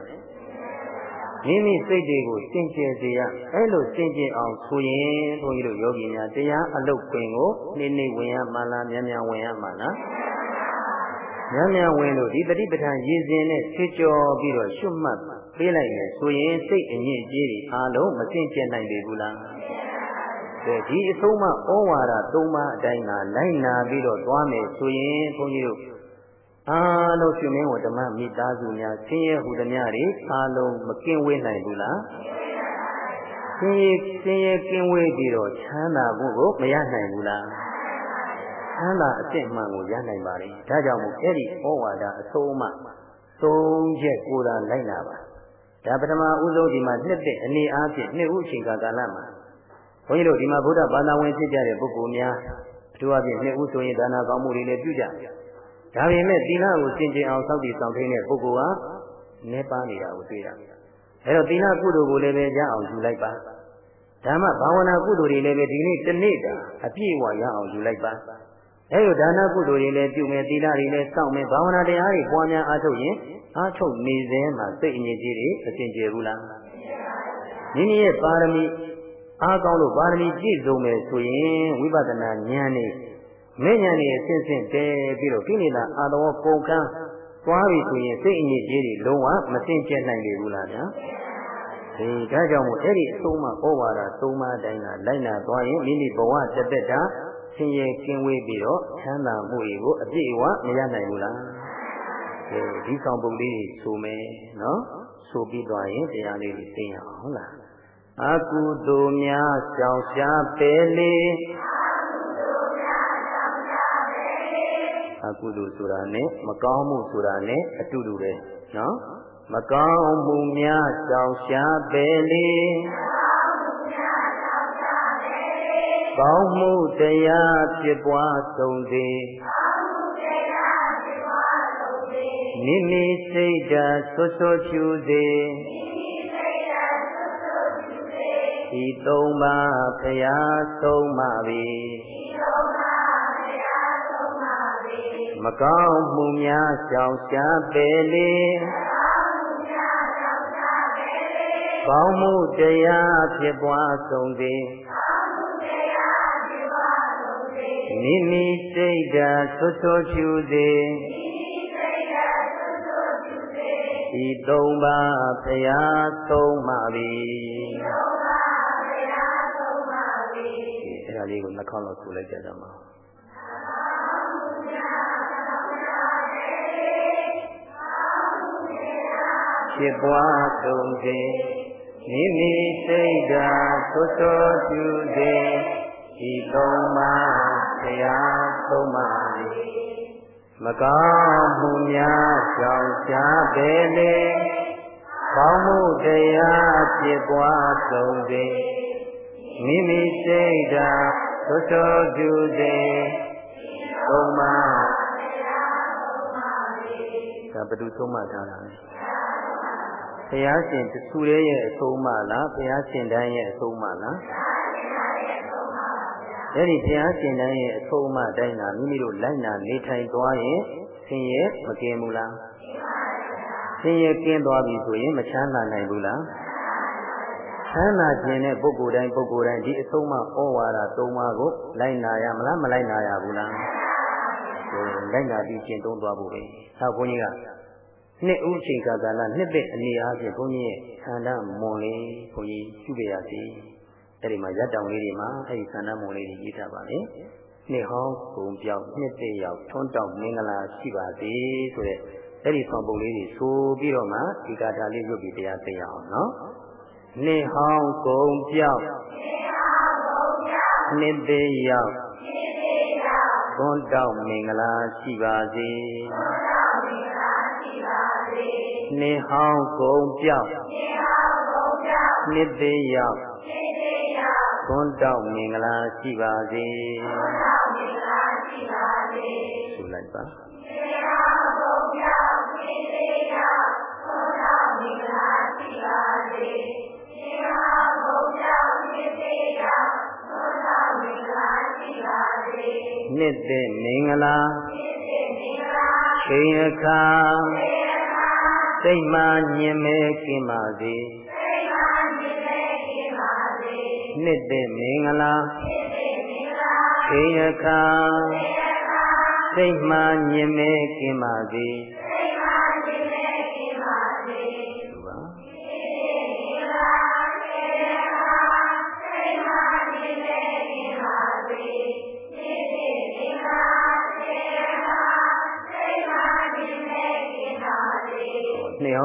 မိမိစိတ်တွေကိုစင်ကြယ်စေရအဲ့လိုစင်ကြယ်အောင်ဆိုရင်ဘုန်းကြီးတို့ယောဂီများတရားအလုပ်ခွင်ကိုနေ့နေ့ဝင်ရမှာလားမြန်မြန်ဝင်ရမှာလားမြန်မြန်ဝင်လို့ဒီတတိပဋ္ဌာန်ရည်စင်နဲ့ဆွကြော်ပြီးတော့ရှုမှတ်ပေးလိုက်မယ်ဆိုရင်စိတ်အညစ်အကြေးတွေအားလုံးမစင်ကြယ်နိုင်ပေဘူးလား ကဲဒီအဆုံးမဩဝါဒ၃ပါးအတိုင်းကလိုက်နာပြီးတော့သွားမယ်ဆိုရင်ဘုန်းကြီးတို့အားလုံးရှင်မင်းဝဓမ္မမိသားစုများဆင်းရဲဟူသည်များတွေအားလုံးမကင်းဝေးနိုင်ဘူးလားဆင်းရဲဆင်းရဲကင်းဝေးပြီးတော့ချမ်းသာမှုကိုမရနိုင်ဘူးလားချမ်းသာအစ်စ်မှန်ကိုရနိုင်ပါလေဒါကြောင့်မို့အဲ့ဒီဩဝါဒအဆုံးအမသုံးချက်ကိုယ်သာလိုက်နာပါဒါပထမဦးဆုံးဒီမှာနှစ်တဲ့အနေအားဖြင့်နှစ်ဦးအချိန်ကာလမှာ ဘုန်းကြီးတို့ဒီမှာဗုဒ္ဓဘာသာဝင်ဖြစ်ကြတဲ့ပုဂ္ဂိုလ်များအထူးအဖြင့်နှစ်ဦးဆိုရင်ဒါနာကောင်းမှုတွေလည်းပြုကြဒါပေမဲ့သီလကိုစင်ကြင်အောင်စောင့်တည်ဆောင်ထိန်တဲ့ပုဂ္ဂိုလ်ဟာနေပါနေတာကိုတွေ့ရတယ်အဲတော့သီလကုသိုလ်ကိုလည်းပဲရအောင်ယူလိုက်ပါဓမ္မဘာဝနာကုသိုလ်တွေလည်းပဲဒီနေ့တစ်နေ့တာအပြည့်အဝရအောင်ယူလိုက်ပါအဲလိုဒါနကုသိုလ်တွေလည်းပြုမယ်သီလတွေလည်းစောင့်မယ်ဘာဝနာတရားတွေပွားများအားထုတ်ရင်အားထုတ်နေစဉ်မှာစိတ်အငြိကြီးတွေအစဉ်ကျေဘူးလားမိမိရဲ့ပါရမီ အားကောင်းလို့ပါရမီပြည့်စုံမယ်ဆိုရင်ဝိပဿနာဉာဏ်နဲ့မဲ့ဉာဏ်နဲ့အစဉ်စဉ်တည်ပြီးတော့ကိလေသာအာတော်ကုန်ကန်းသွားပြီဆိုရင်စိတ်အငြိကြီးတွေလုံးဝမစင်ကြယ်နိုင်လေဘူးလားဗျာဒီဒါကြောင့်မို့အဲ့ဒီအဆုံးမဩဝါဒသုံးပါးတိုင်းကလိုက်နာသွားရင်မိမိဘဝတစ်သက်တာဆင်းရဲကင်းဝေးပြီးတော့ချမ်းသာမှုတွေကိုအပြည့်အဝမရနိုင်ဘူးလားဒီဆောင်ပုံလေးဆိုမယ်နော်ဆိုပြီးသွားရင်တရားလေးတွေသိရအောင်ဟုတ်လား အကုသိုလ်များရှောင်ရှားပေလေအကုသိုလ်ဆိုတာနဲ့မကောင်းမှုဆိုတာနဲ့အတူတူပဲနော်မကောင်းမှုများရှောင်ရှားပေလေကောင်းမှုတရားဖြစ်ပွားဆုံးစေမိမိစိတ်ဓာတ်ဆွဆွချူစေ ဤသုံးပါးဖရာဆုံးမပြီမကောင်းမှုများရှောင်ရှားပေလေကောင်းမှုတရားဖြစ်ပွားဆုံးစေမိမိစိတ်ဓာတ်ဆွဆွချူစေဤသုံးပါးဖရာဆုံးမပြီအဲ့ ဒါလေးကိုနှာခေါင်းလောက်ဆိုလိုက်ကြတော့မှာဖြစ်ပွားဆုံးစေမိမိစိတ်ဓာတ်ဆွဆွချူစေဤသုံးပါးဖရာဆုံးမပြီမကောင်းမှုများကြောင့်ရှားပေလေကောင်းမှုတရားဖြစ်ပွားဆုံးစေ မိမိစိတ်ဓာတ်သို့သောပြုစေသုံးပါဒါဘယ်သူသုံးမှထားတာလဲဘုရားရှင်တဆူရဲရဲ့အဆုံးမလားဘုရားရှင်တန်းရဲ့အဆုံးမလားအဲ့ဒီဘုရားရှင်တန်းရဲ့အဆုံးအမတိုင်းကမိမိတို့လိုက်နာနေထိုင်သွားရင်ဆင်းရဲမကင်းဘူးလားဆင်းရဲကင်းသွားပြီဆိုရင်မချမ်းသာနိုင်ဘူးလား ချမ်းသာခြင်းတဲ့ပုဂ္ဂိုလ်တိုင်းပုဂ္ဂိုလ်တိုင်းဒီအဆုံးအမဩဝါဒသုံးပါးကိုလိုက်နာရမလားမလိုက်နာရဘူးလားလိုက်နာပြီးကျင့်သုံးသွားဖို့ပဲ။နောက်ဘုန်းကြီးကနှစ်ဦးချိန်ကာလနှစ်သက်အနေအားဖြင့်ဘုန်းကြီးရဲ့ခန္ဓာမွန်လေးဘုန်းကြီးပြုပြရစီ။အဲ့ဒီမှာရက်တောင်လေးတွေမှာအဲ့ဒီဆန္ဒမုံလေးတွေရေးထားပါလေနှစ်ဟောင်းဂုံပြောက်နှစ်သိရောက်ထွန်းတောက်မင်္ဂလာရှိပါစေဆိုတဲ့အဲ့ဒီဆောင်ပုံလေးတွေဆိုပြီးတော့မှဒီကာထာလေးရုပ်ပြီးတရားသိရအောင်နော် နှစ်ဟောင်းဂုံပြောက်နှစ်သိရောက်ထွန်းတောက်မင်္ဂလာရှိပါစေနှစ်ဟောင်းဂုံပြောက်နှစ်သိရောက်ခွန်းတောက်မင်္ဂလာရှိပါစေခွန်းတောက်မင်္ဂလာရှိပါစေဆိုလိုက်ပါ နှစ်သက်မင်္ဂလာချိန်အခါစိတ်မှညင်မဲကင်းပါစေနှစ်သက်မင်္ဂလာချိန်အခါစိတ်မှညင်မဲကင်းပါစေ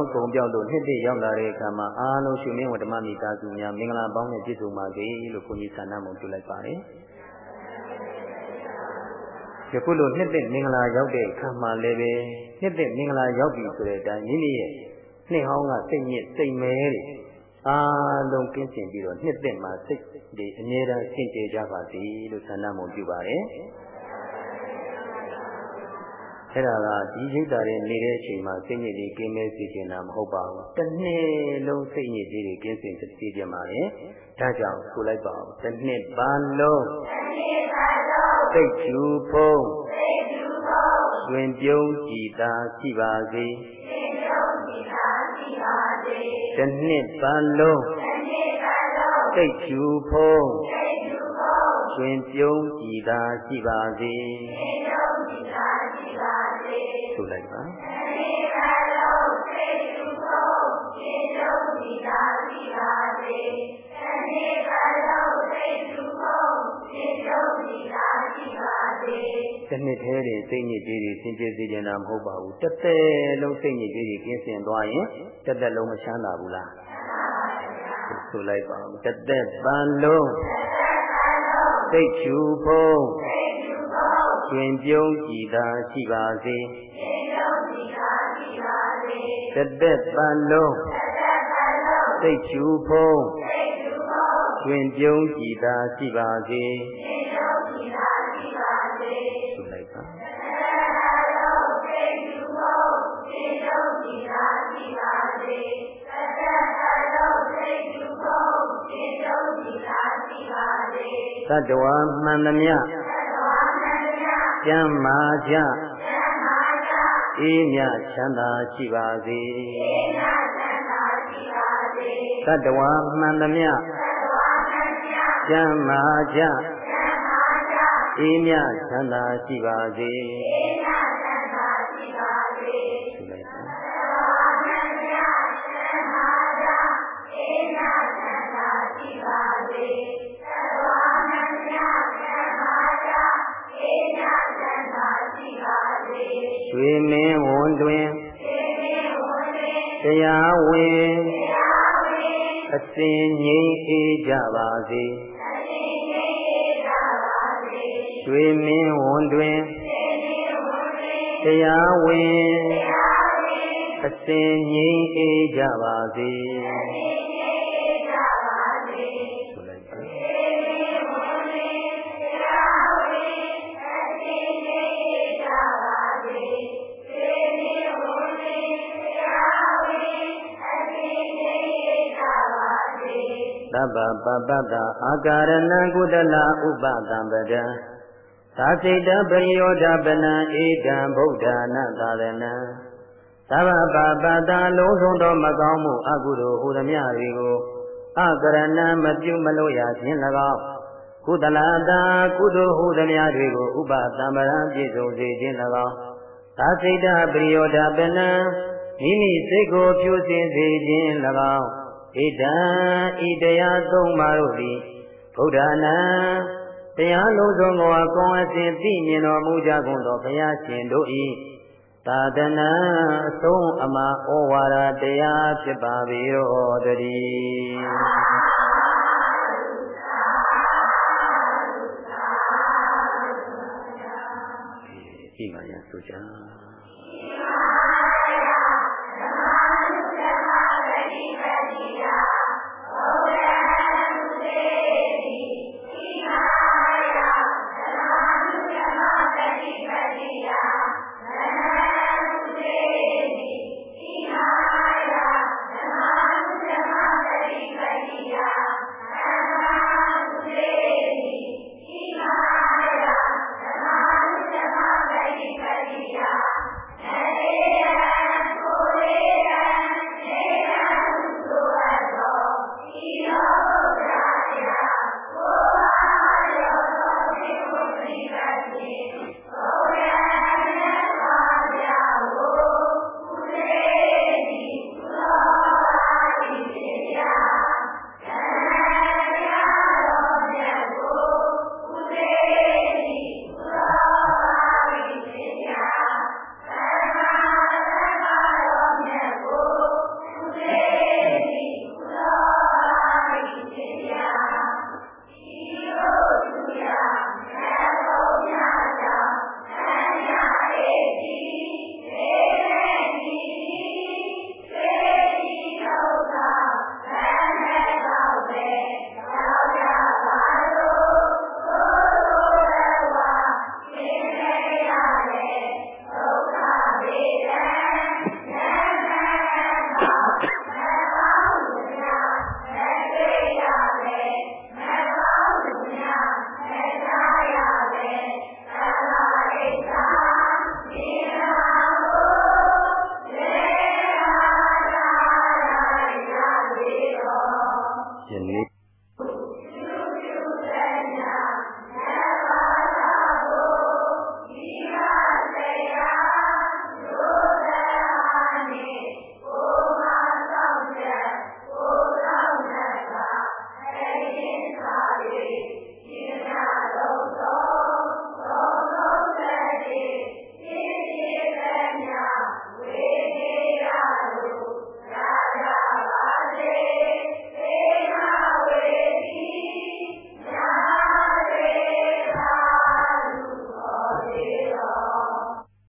င်ကုံပြောက်လို့နှစ်တည့်ရောက်လာတဲ့အခါမှာအားလုံးရှင်မင်းဝတ္တမမိသားစုများမင်္ဂလာပေါင်းနဲ့ပြည့်စုံပါစေလို့ခွန်ကြီးဆန္ဒမုံပြုလိုက်ပါတယ်။ယခုလိုနှစ်တည့်မင်္ဂလာရောက်တဲ့အခါမှာလည်းပဲနှစ်တည့်မင်္ဂလာရောက်ပြီဆိုတဲ့အတိုင်းမိမိရဲ့နှစ်ဟောင်းကစိတ်ညစ်စိတ်မဲတွေအားလုံးကင်းစင်ပြီးတော့နှစ်တည့်မှာစိတ်တွေအမြဲတမ်းရှင်းကြကြပါစေလို့ဆန္ဒမုံပြုပါတယ်။ အဲ့ဒါကဒီရိတ်တာတွေနေတဲ့အချိန်မှာစိတ်ညစ်တွေကင်းမဲစေချင်တာမဟုတ်ပါဘူးတစ်နှစ်လုံးစိတ်ညစ်ကြီးတွေကင်းစင်စေချင်ပါလေဒါကြောင့်ဆိုလိုက်ပါဦးတစ်နှစ်ပါလုံးစိတ်ကျူဖုံးတွင်ပြုံးကြည်သာရှိပါစေတစ်နှစ်ပါလုံးစိတ်ကျူဖုံးတွင်ပြုံးကြည်သာရှိပါစေ ဆိုလိုက်ပါတစ်နှစ်သေးတွေစိတ်ညစ်ကြေးတွေသင်ကျေစေချင်တာမဟုတ်ပါဘူးတစ်သက်လုံးစိတ်ညစ်ကြေးတွေကင်းစင်သွားရင်တစ်သက်လုံးမချမ်းသာဘူးလားဆိုလိုက်ပါဦးတစ်သက်ပန်လုံးစိတ်ချူဖုံးရှင်ပြုံးကြည်သာရှိပါစေ တသက်ပန်လုံးစိတ်ချူဖုံးရှင်ပြုံးကြည်သာရှိပါစေဆိုလိုက်ပါသတ္တဝါမှန်သမျှကျမ်းမာကြ အေးမြချမ်းသာရှိပါစေသတ္တဝါမှန်သမျှကျမ်းမာကြအေးမြချမ်းသာရှိပါစေ စဉ်ငြိမ်းအေးကြပါစေရွှေမင်းဝန်တွင်တရားဝင်အစဉ်ငြိမ်းအေးကြပါစေ သဗ္ဗပပတ္တအာကာရဏံကုတလဥပသံပဒံသာစိတပရိယောဓပနံဧတံဗုဒ္ဓနာသာရဏံသဗ္ဗပပတ္တလုံးစုံသောမကောင်းမှုအကုသိုလ်ဟူသည်များတွေကိုအကရဏံမပြုမလို့ရခြင်း၎င်းကုသလတာကုသိုလ်ဟူသည်များတွေကိုဥပသံပရံပြည့်စုံစေခြင်း၎င်းသာစိတပရိယောဓပနံမိမိစိတ်ကိုဖြူစင်စေခြင်း၎င်း ဣဒံဤတရားသုံးပါတို့သည်ဗုဒ္ဓနာတရားလုံးစုံကိုအကုန်အစင်သိမြင်တော်မူကြကုန်သောဘုရားရှင်တို့၏သာသနာအဆုံးအမဩဝါဒတရားဖြစ်ပါပေတော်တည်းဒီမှာရဆိုကြ